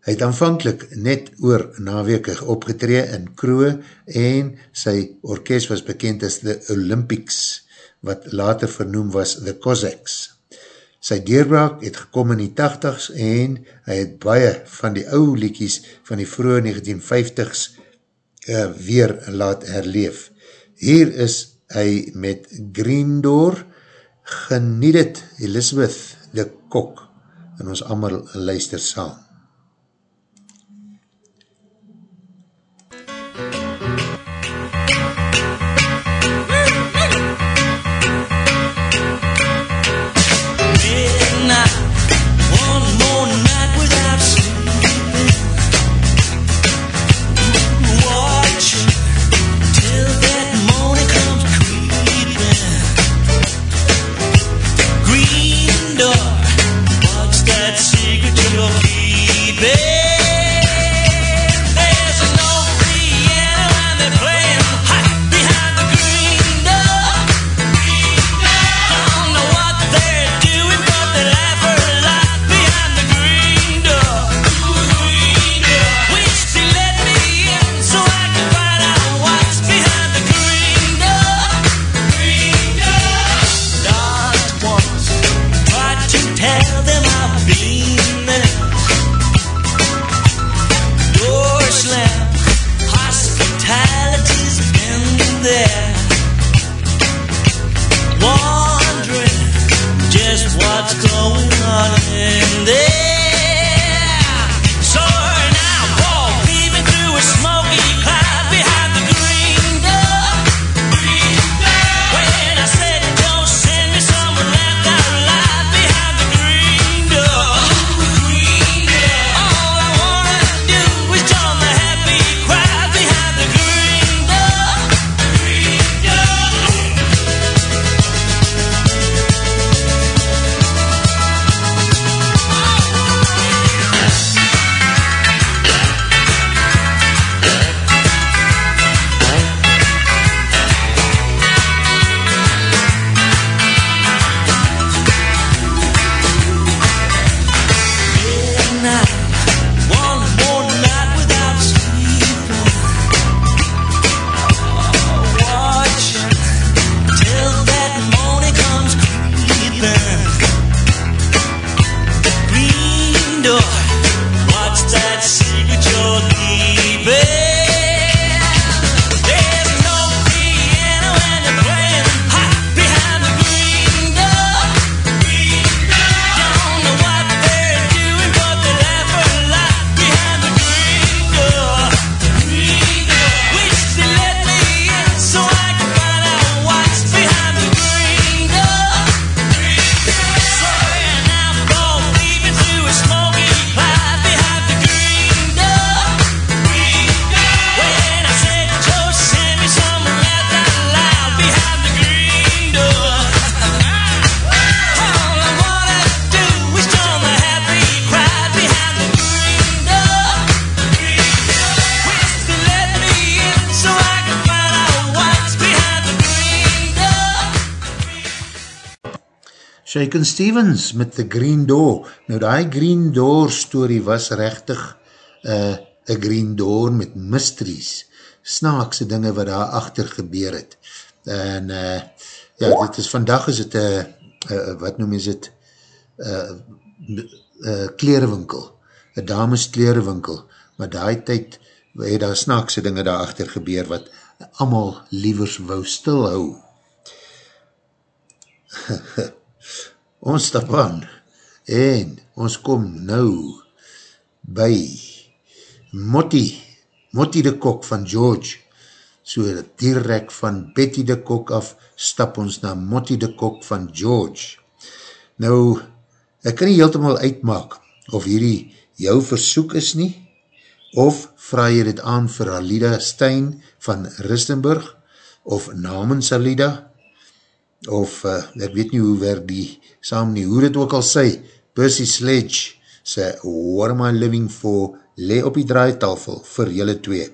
C: Hy het aanvankelijk net oor naweke opgetree in Kroe en sy orkest was bekend as The Olympics, wat later vernoem was The Cossacks. Sy deurbraak het gekom in die 80s en hy het baie van die ou liekies van die vroege 1950s uh, weer laat herleef. Hier is hy met Green Door, geniet het Elizabeth de Kok, en ons allemaal luister saam.
A: Stevens met The Green Door. Nou die Green Door story was rechtig uh, a Green Door met mysteries, snaakse dinge wat daar achter gebeur het. En uh, ja, dit is, vandag is het, uh, uh, wat noem is het, uh, uh, klerenwinkel, een dames klerenwinkel, maar die tyd het daar snaakse dinge daar achter gebeur wat allemaal lievers wou stilhou. ons stap aan en ons kom nou by Motti, Motti de Kok van George, so direct van Betty de Kok af stap ons na Motti de Kok van George. Nou, ek kan nie heeltemaal uitmaak of hierdie jou versoek is nie, of vraag jy dit aan vir Alida Stein van Ristenburg, of namens Alida, of uh, ek weet nie hoe werk die saam nie, hoe dit ook al sê, Percy Sledge sê, what am I living for, le op die draaitafel vir julle twee.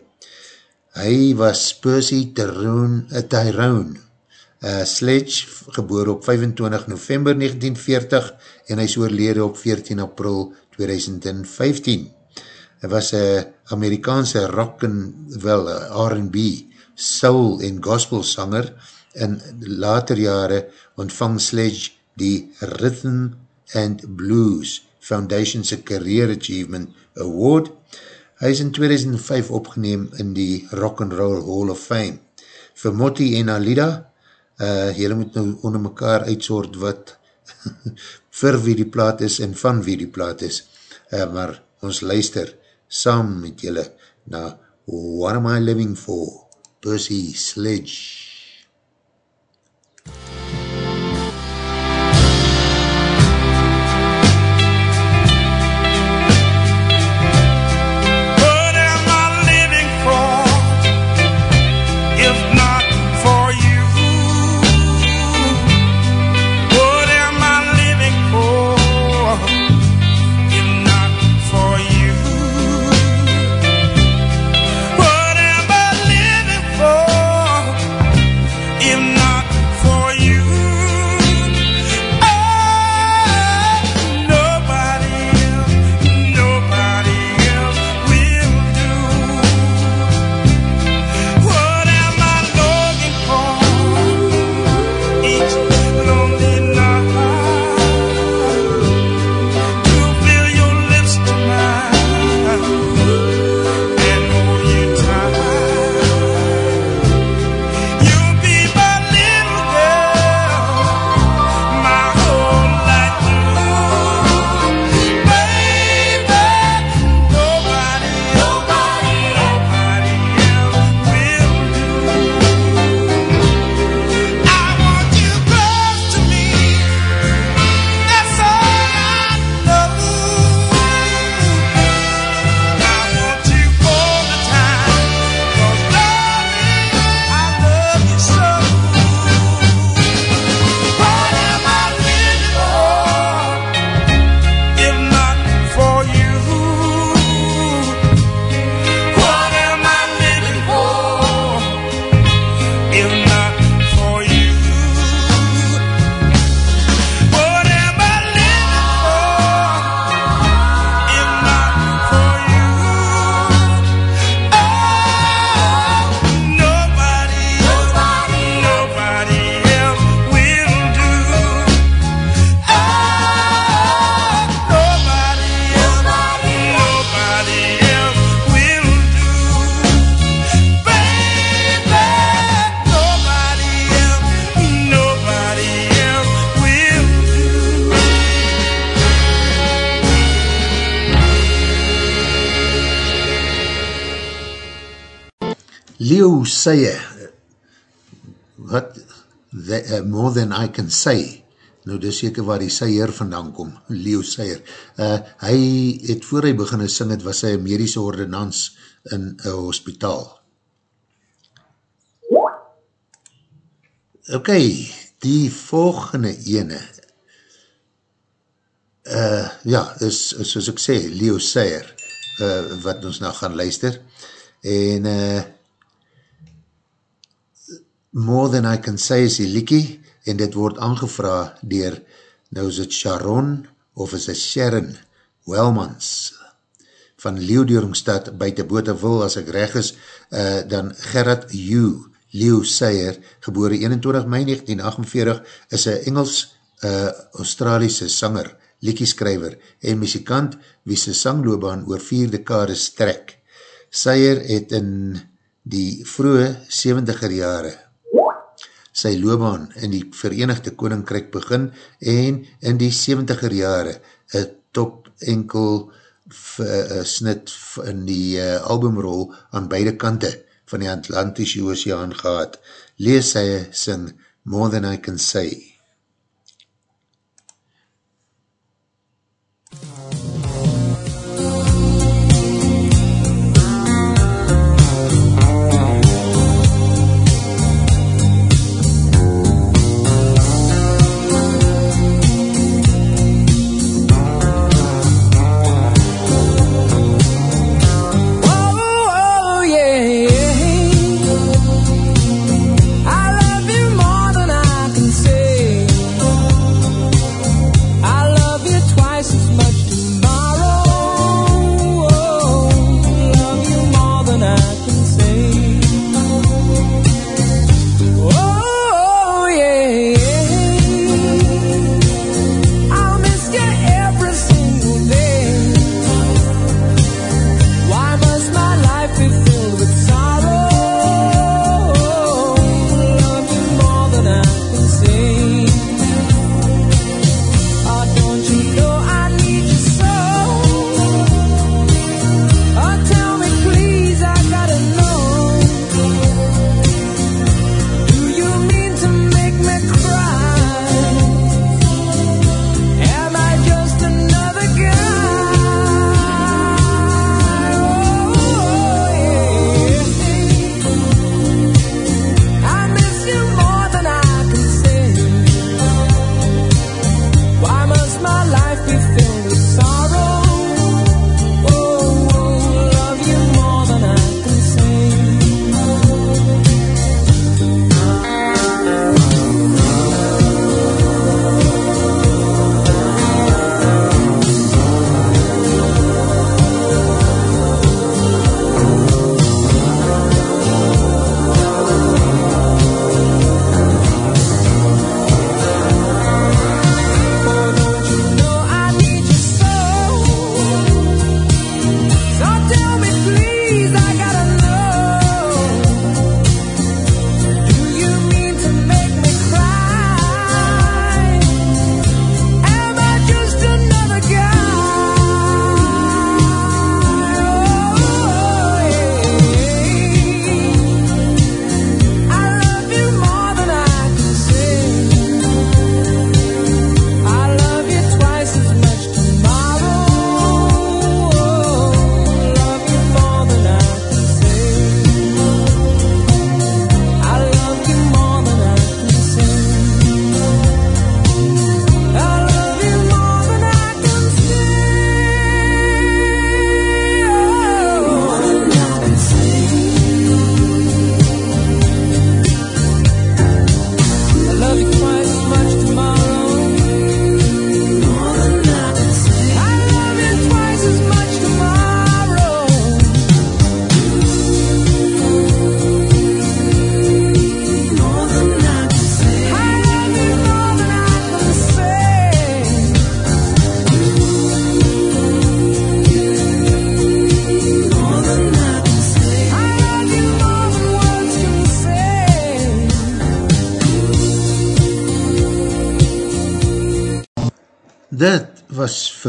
A: Hy was Percy Tyrone, uh, Tyrone uh, Sledge, geboor op 25 november 1940 en hy is oorlede op 14 april 2015. Hy was een Amerikaanse rock en wel R&B, soul en gospel sanger in later jare ontvang Sledge die Rhythm and Blues Foundation's Career Achievement Award. Hy is in 2005 opgeneem in die Rock and Roll Hall of Fame. Vir Motti en Alida, uh, jylle moet nou onder mekaar uitsoort wat vir wie die plaat is en van wie die plaat is. Uh, maar ons luister saam met jylle na What Am I Living For? Percy Sledge. Leo Seye, wat, the, uh, more than I can say, nou dis seker waar die Seyer vandaan kom, Leo Seyer, uh, hy het voor hy beginne sing het, was hy medische ordinans in een hospitaal. Ok, die volgende ene, uh, ja, is, is soos ek sê, Leo Seyer, uh, wat ons nou gaan luister, en uh, More Than I Can Say is die liekie, en dit word aangevra dier, nou is het Sharon, of is het Sharon Welmans, van Leeuwdeuringstad, buiten Boteville, as ek reg is, uh, dan Gerard Yu, Leo Seyer, geboore 21 mei 1948, is een Engels uh, Australiese sanger, liekieskrijver en muzikant, wie sy sangloobaan oor vier dekade strek. Seyer het in die vroege 70er jare sy loobaan in die Verenigde Koninkryk begin en in die 70er jare een top enkel uh, snit in die uh, albumrol aan beide kante van die Atlantische Oceaan gehad. Lees sy sing
D: More Than I Can Say.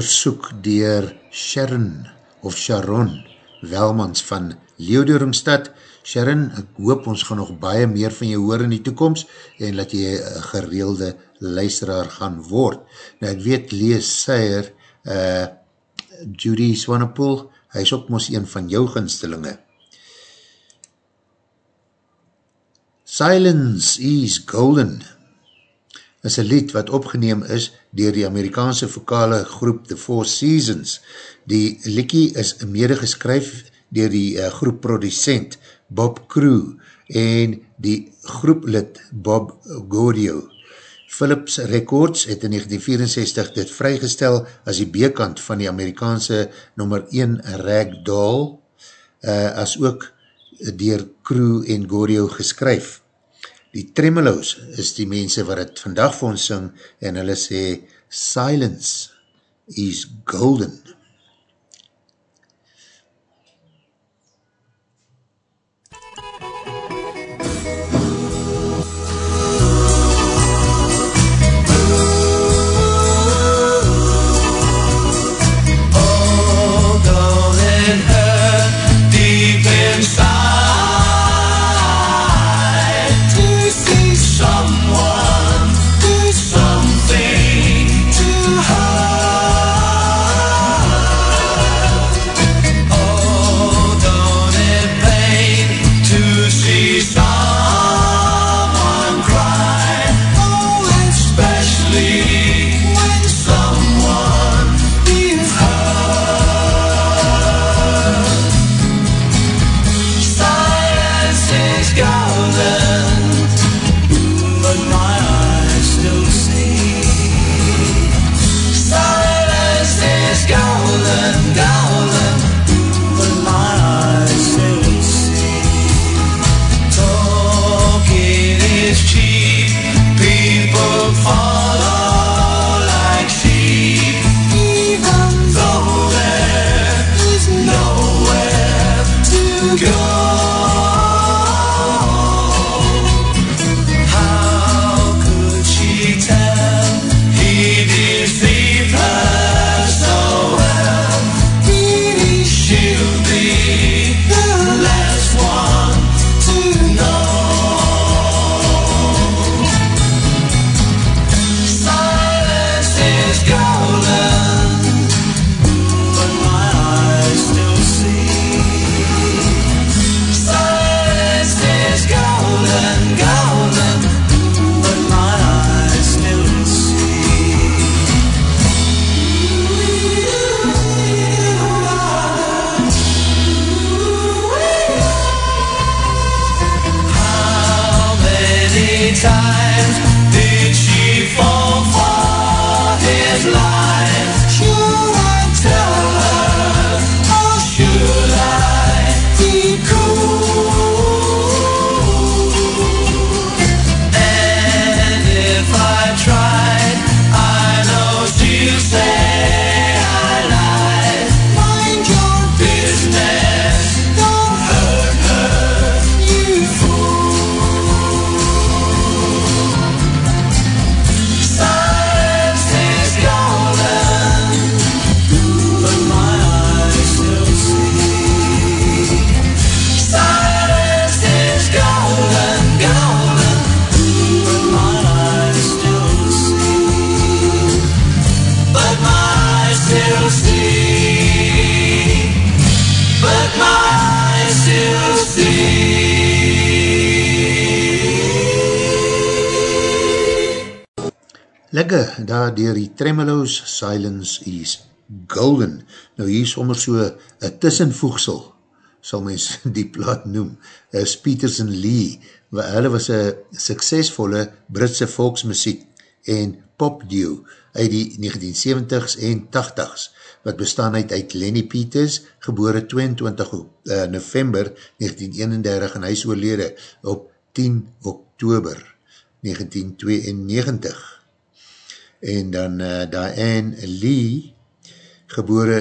A: Versoek dier Sharon of Sharon Welmans van Leeuwdoringstad.
B: Sharon, ek hoop ons gaan nog baie meer van jou hoor in die toekomst en dat jy een gereelde luisteraar gaan word. Nou ek weet, lees Seier, uh, Judy Swanepoel, hy is ook mos een van jou ginstelinge. Silence is Golden is een lied wat opgeneem is dier die Amerikaanse vokale groep The Four Seasons. Die liekie is mede geskryf dier die uh, groep producent Bob Crew en die groeplid Bob Gaudio. Philips Records het in 1964 dit vrygestel as die bekant van die Amerikaanse nummer 1 ragdoll uh, as ook dier Crew en Gaudio geskryf. Die Tremolos is die mense wat het vandag vir ons syng en hulle sê Silence is golden. Lekker, daar dier die Tremolos, Silence is Golden. Nou hier sommer so een tussenvoegsel, sal mens die plaat noem, is Peterson Lee, waar hulle was een suksesvolle Britse volksmuziek en popduo uit die 1970s en 80s, wat bestaan uit uit Lenny Peters, gebore 22 uh, november 1931 en hy is oorlede op 10 oktober 1992 en dan uh, Diane Lee, gebore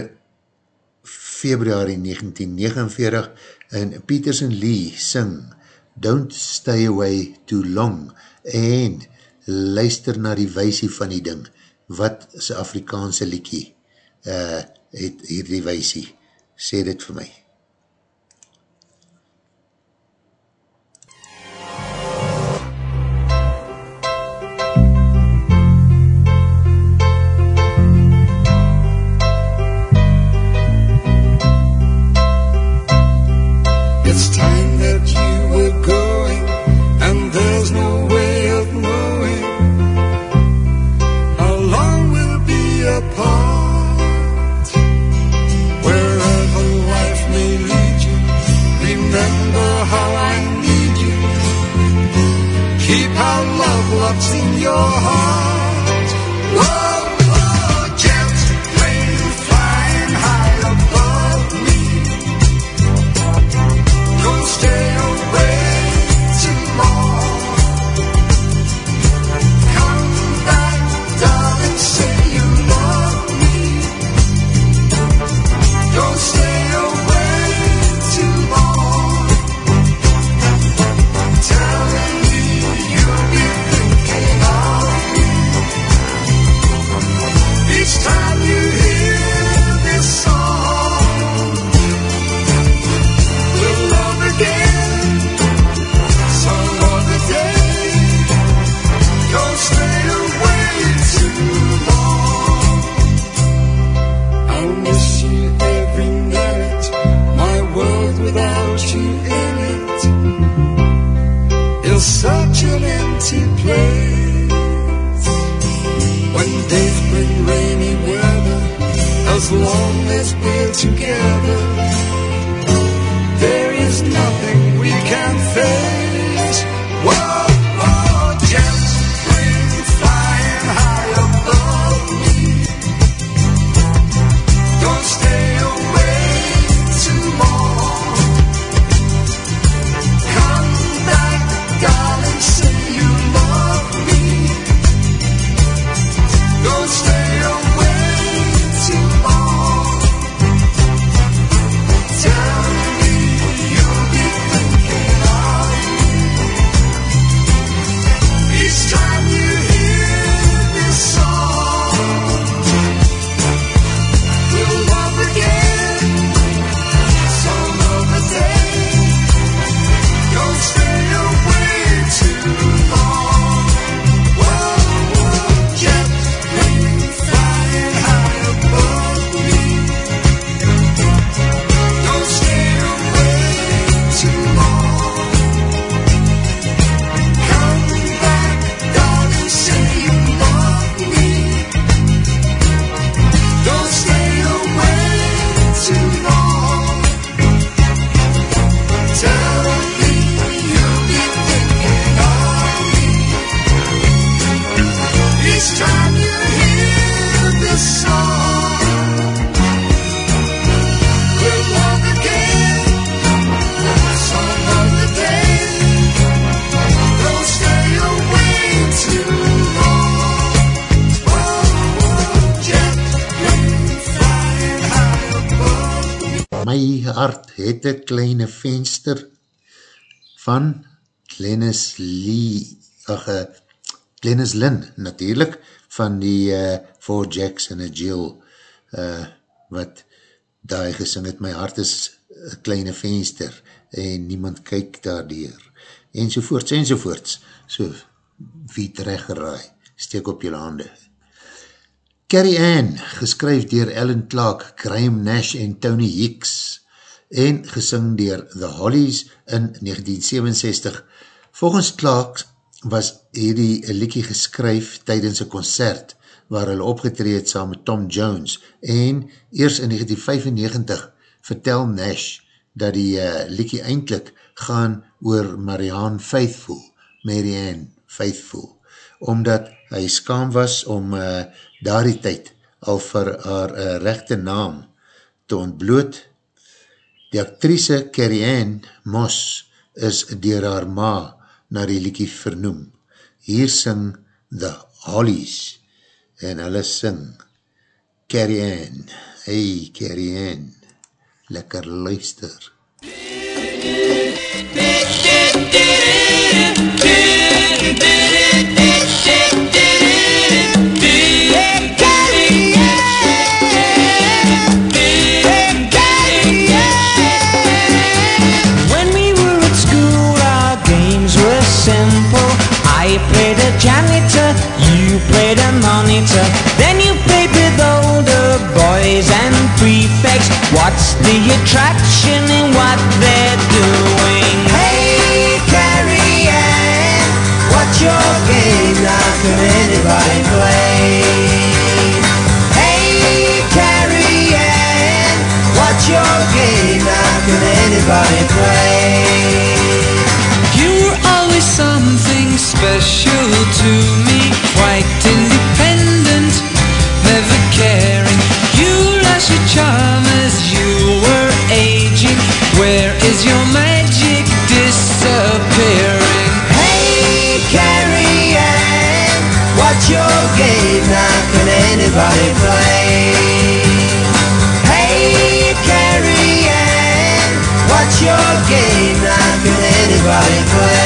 B: februari 1949, en Peterson Lee sing Don't Stay Away Too Long, en luister na die weisie van die ding, wat sy Afrikaanse liekie uh, het hier die weisie, sê dit vir my.
J: Together,
A: Glennis Lee, ach, uh, Glennis Lynn, natuurlijk, van die uh, Four Jacks en a Jill, uh, wat daai gesing het, my hart is een kleine venster, en niemand kyk daardier, enzovoorts, enzovoorts, so, wie het recht geraai, steek op jylle hande. Carrie Ann, geskryf dier Ellen Clark, Graham Nash en Tony Hicks, en gesing dier The Hollies in 1967. Volgens Clark was hierdie liekie geskryf tydens een concert, waar hulle opgetreed saam met Tom Jones, en eers in 1995 vertel Nash dat die uh, liekie eindelijk gaan oor Marianne Faithful, Marianne Faithful, omdat hy skaam was om uh, daar die tyd al vir haar uh, rechte naam te ontbloot. Die actrice Carrie Ann Moss is dier haar ma na die liekie vernoem. Hier sing The Hollies en hulle sing Carrie Ann. Hey Carrie Ann, lekker luister.
B: When you played a monitor. Then you played with older boys and prefects. What's the attraction in what they're doing? Hey, Carrie Ann, what's your game? Now can anybody play? Hey, Carrie Ann, what's your game? Now can anybody play?
F: You were always something
C: special
K: can anybody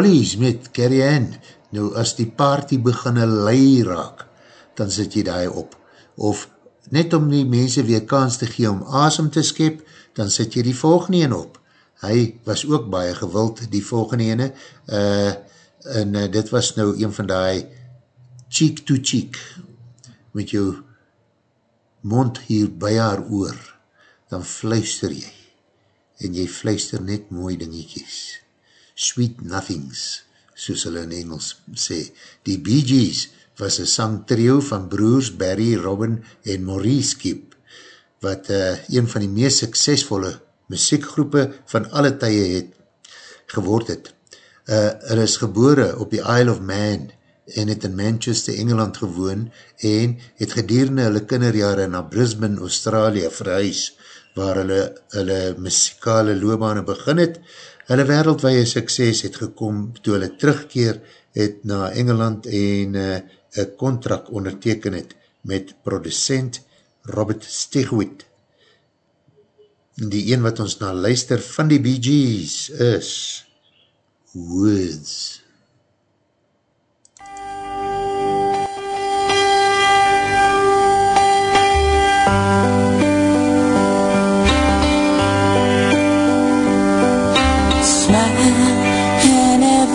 A: Hollies met Carrie Ann, nou as die party beginne lei raak, dan sit jy daai op. Of net om die mense weer kans te gee om asem te skep, dan sit jy die volgende een op. Hy was ook baie gewild, die volgende ene, uh, en uh, dit was nou een van die cheek to cheek, met jou mond hier by haar oor, dan fluister jy, en jy fluister net mooi dingetjies. Sweet Nothings, soos hulle in Engels sê. Die Bee Gees was een sangtrio van broers Barry, Robin en Maurice Kiep, wat uh, een van die meest suksesvolle muziekgroepe van alle tye het geword het. Uh, hulle is gebore op die Isle of Man en het in Manchester, Engeland gewoon en het gedurende hulle kinderjare na Brisbane, Australië verhuis, waar hulle, hulle muzikale loopbane begin het. Hulle wereldwaie sukses het gekom toe hulle terugkeer het na Engeland en uh, een contract onderteken het met producent Robert Stegwit. Die een wat ons na luister van die Bee Gees is Woods.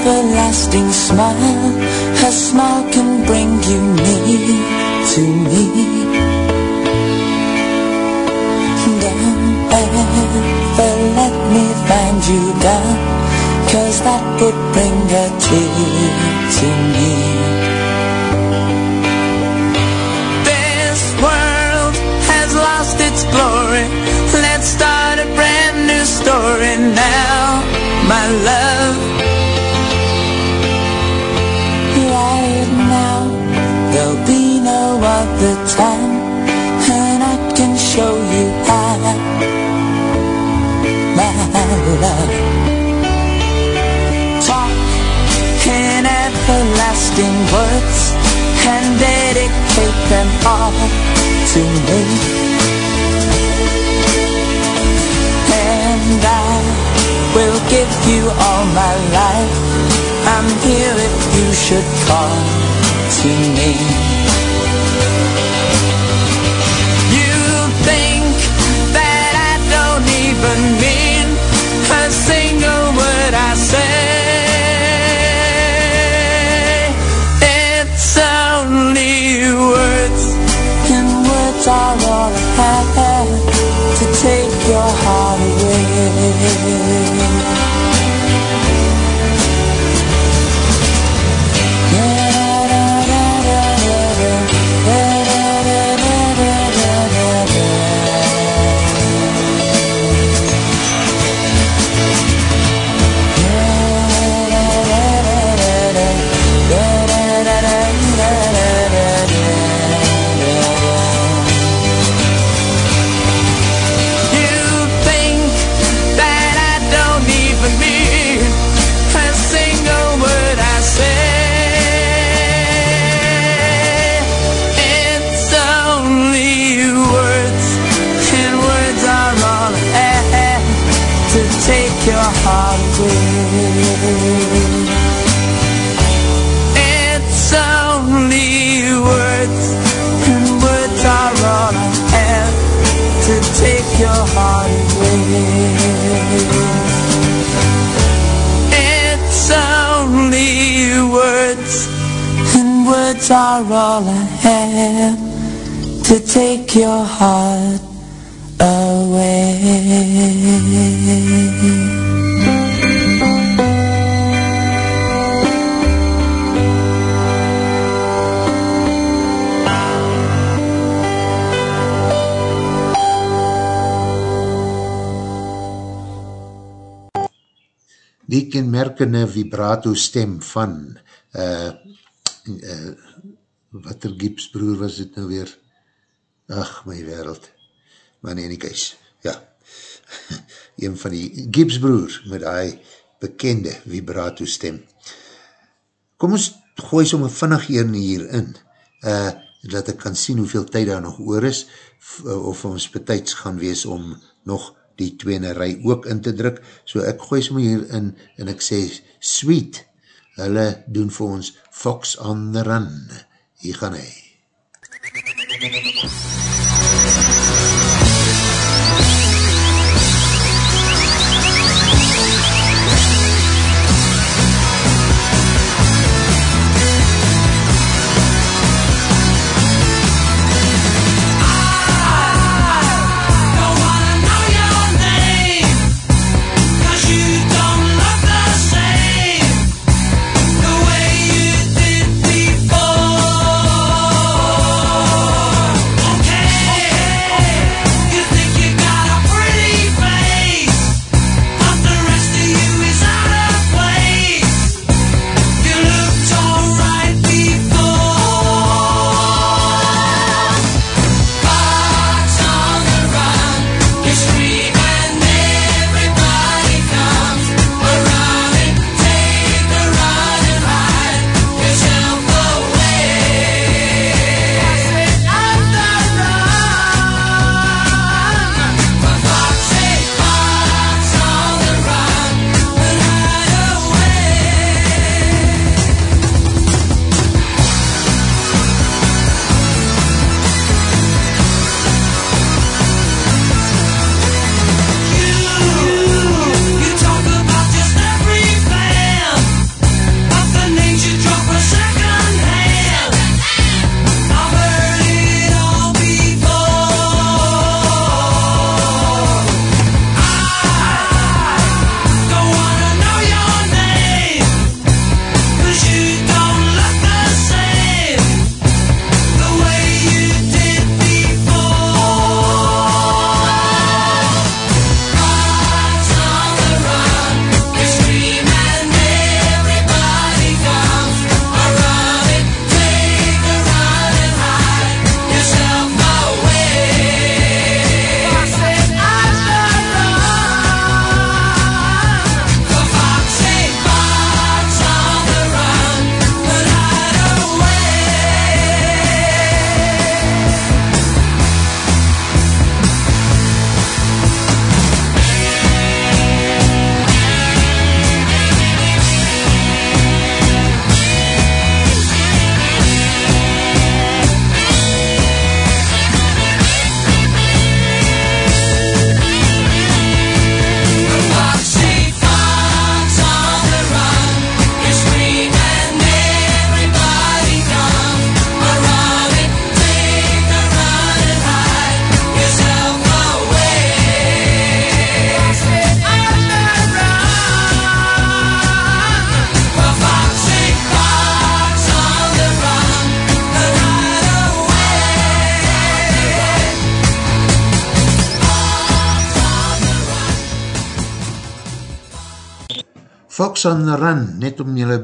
C: Everlasting smile. Her smile can bring you near to me. Don't ever let me find you down, cause that would bring a tear to me. This world has lost its glory. Let's start a brand new story now, my love. Other time, and I can show you how, my love. Talk in everlasting words and dedicate them all to me. And I will give you all my life. I'm here if you should call to me. Even words are all I have to take your heart away. die kenmerkende vibrato stem van uh, uh, wat er Gibbs broer was dit nou weer? Ach my wereld. Maar nie in die kuis ja. Een van die Gibbs broer met die bekende vibrato stem. Kom ons gooi sommer vinnig hier in uh, dat ek kan sien hoeveel tyd daar nog oor is of ons betijds gaan wees om nog die tweene rij ook in te druk, so ek gooi som hier in en ek sê, sweet, hulle doen vir ons Fox on the Run, hier gaan hy. Fox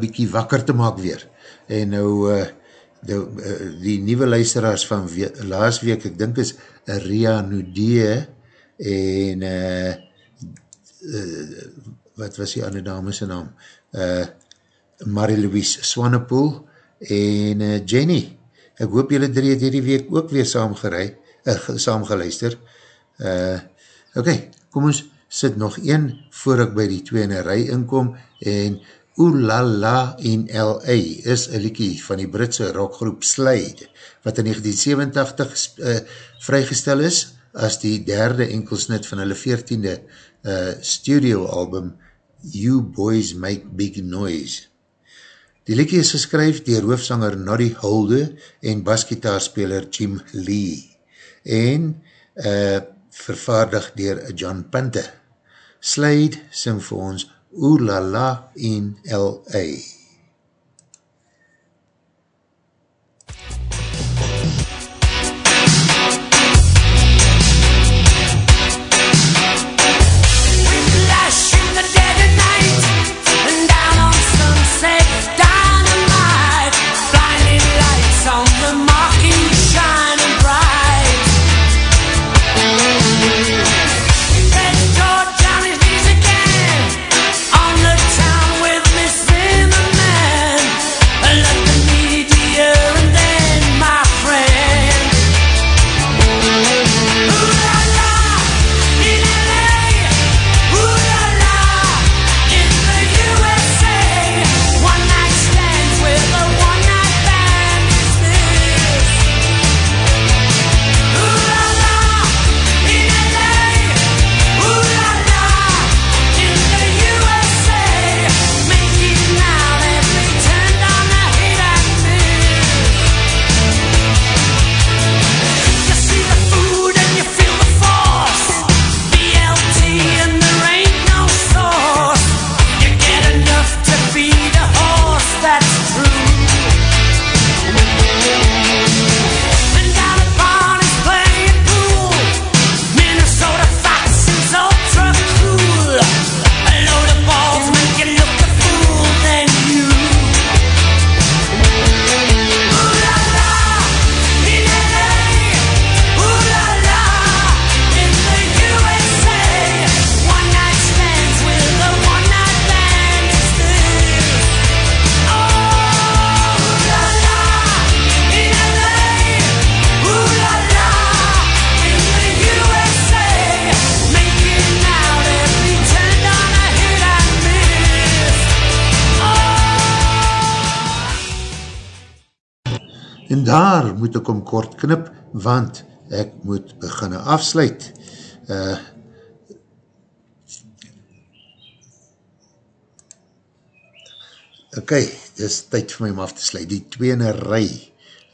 C: bykie wakker te maak weer. En nou, uh, die, uh, die nieuwe luisteraars van we, laas week, ek dink is Ria Nudee en uh, uh, wat was die ander dame sy naam? Uh, Marie-Louise Swanepoel en uh, Jenny. Ek hoop julle drie het hierdie week ook weer saam gerei, uh, saam geluister. Uh, ok, kom ons
A: sit nog een voor ek by die twee in een rij inkom en Ooh La La in L.A. is een liekie van die Britse rockgroep Slide wat in 1987 uh, vrygestel is as die derde enkelsnit van hulle veertiende uh, studio album You Boys Make Big Noise. Die liekie is geskryf dier hoofsanger Noddy Holde en basgitaarspeler Jim Lee en uh, vervaardig dier John Pinte. Slide sing vir ons Ooh La La in L.A. En daar moet ek om kort knip, want ek moet beginne afsluit. Uh, ok, dis tyd vir my om af te sluit. Die tweene rij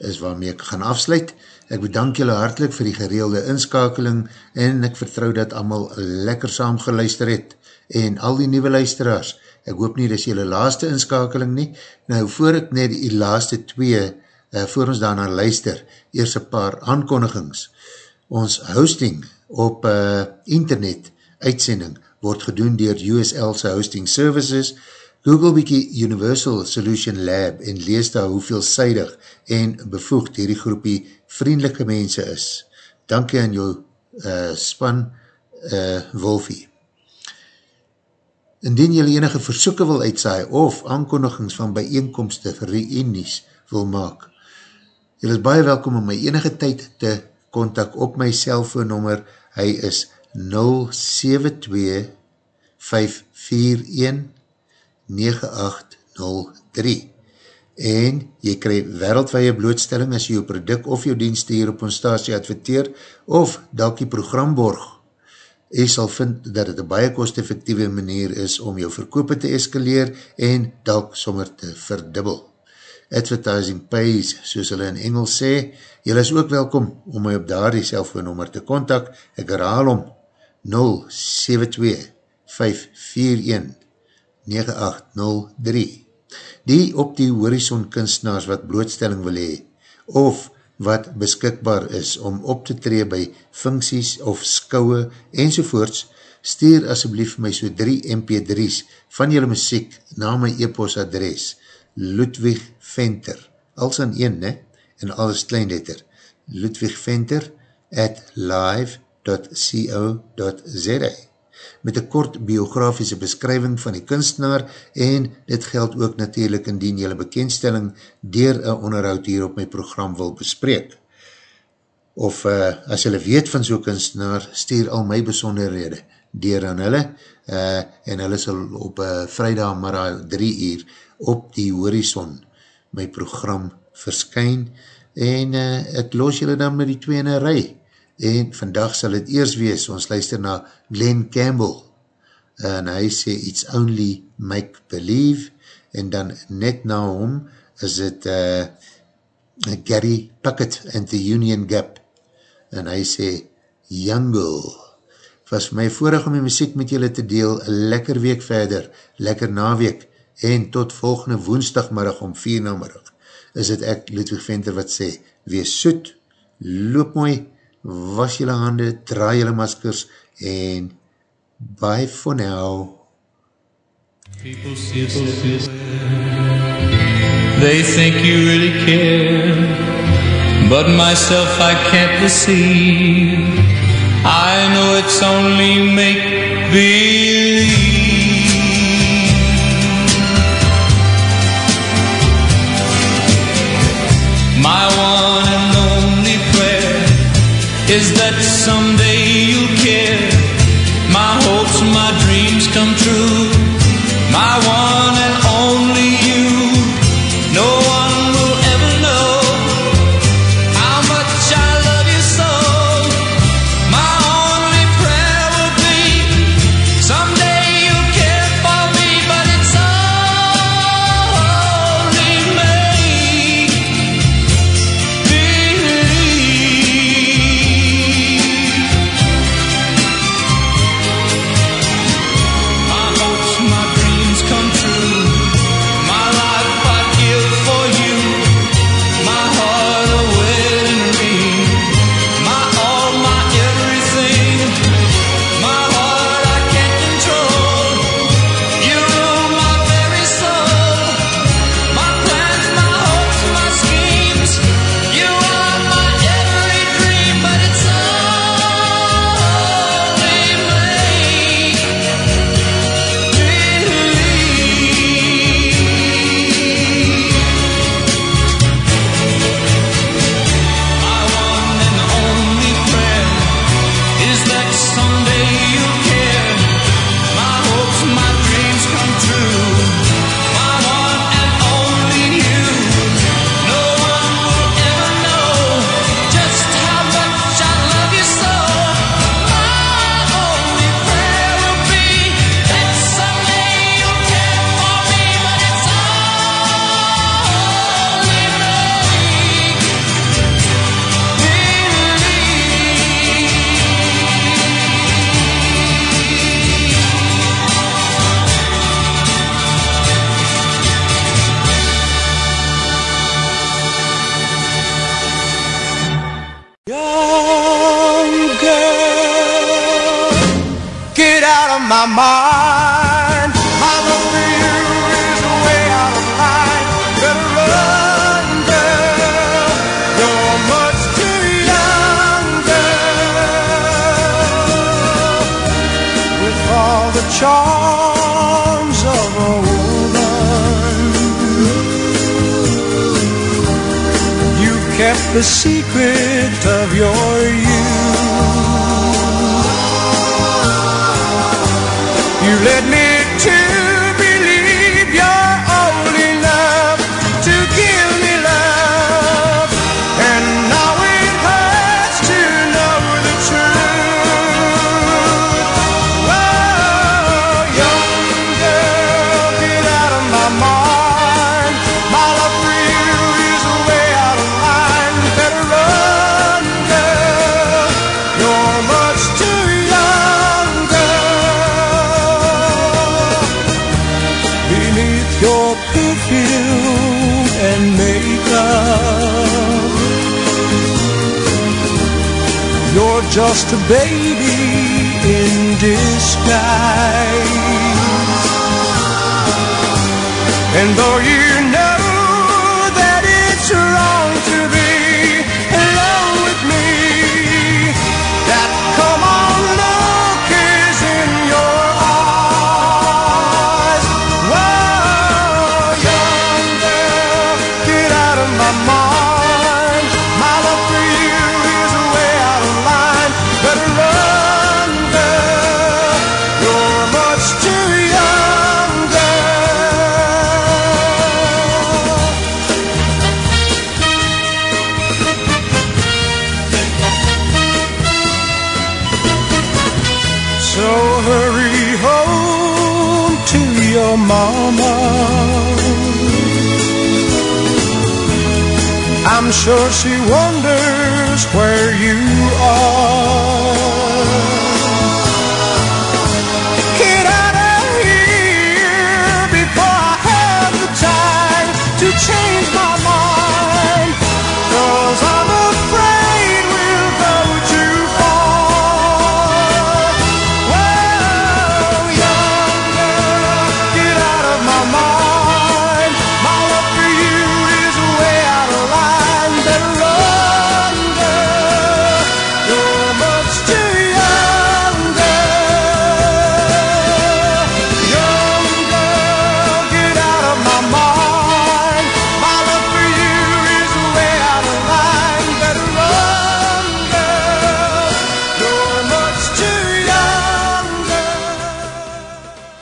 A: is waarmee ek gaan afsluit. Ek bedank julle hartelijk vir die gereelde inskakeling en ek vertrou dat allemaal lekker saam geluister het. En al die nieuwe luisteraars, ek hoop nie dis julle laaste inskakeling nie. Nou, voor ek net die laaste twee, uh, voor ons daarna luister, eers een paar aankondigings. Ons hosting op uh, internet uitsending word gedoen dier USL's hosting services, Google bykie Universal Solution Lab en lees daar hoeveelzijdig en bevoegd hierdie groepie vriendelike mense is. Dankie aan jou uh, span uh, Wolfie. Indien jylle enige versoeken wil uitsaai of aankondigings van bijeenkomste reenies wil maak, jylle is baie welkom om my enige tyd te kontak op my cellfoonnummer, hy is 072 541 9803 en jy krij wereldwee blootstelling as jy jou product of jou dienste hier op ons stasie adverteer of dalk die program borg. Jy sal vind dat het een baie kost-effectieve manier is om jou verkoop te eskaleer en dalk sommer te verdubbel. Advertising pays, soos hulle in Engels sê, jy is ook welkom om my op daar die cellfoonnummer te kontak. Ek herhaal om 072 541 9803 Die op die horizon kunstenaars wat blootstelling wil hee, of wat beskikbaar is om op te tree by funksies of skouwe enzovoorts, stuur asjeblief my so 3 mp3's van jylle muziek na my e-postadres Ludwig Venter, als aan een, ne? En alles kleinletter. Ludwig Venter at live.co.za met een kort biografische beskrywing van die kunstenaar en dit geld ook natuurlijk indien jylle bekendstelling dier een onderhoud hier op my program wil bespreek. Of uh, as jylle weet van so'n kunstenaar, stuur al my besonderhede dier aan hulle uh, en hulle sal op eh, uh, vrijdagmiddag 3 uur op die horizon my program verskyn en uh, ek los julle dan met die twee in een rij. En vandag sal het eers wees, ons luister na Glenn Campbell. En hy sê It's Only Make Believe. En dan net na hom is het uh, Gary Puckett and the Union Gap. En hy sê Jungle. Was vir my voorig om die muziek met julle te deel, lekker week verder, lekker naweek en tot volgende woensdagmiddag om 4 na middag is het ek, Ludwig Venter, wat sê, wees soet, loop mooi, was jylle hande, draai jylle maskers, en bye for now.
F: People see us They think you really care But myself I can't deceive I know it's only make-believe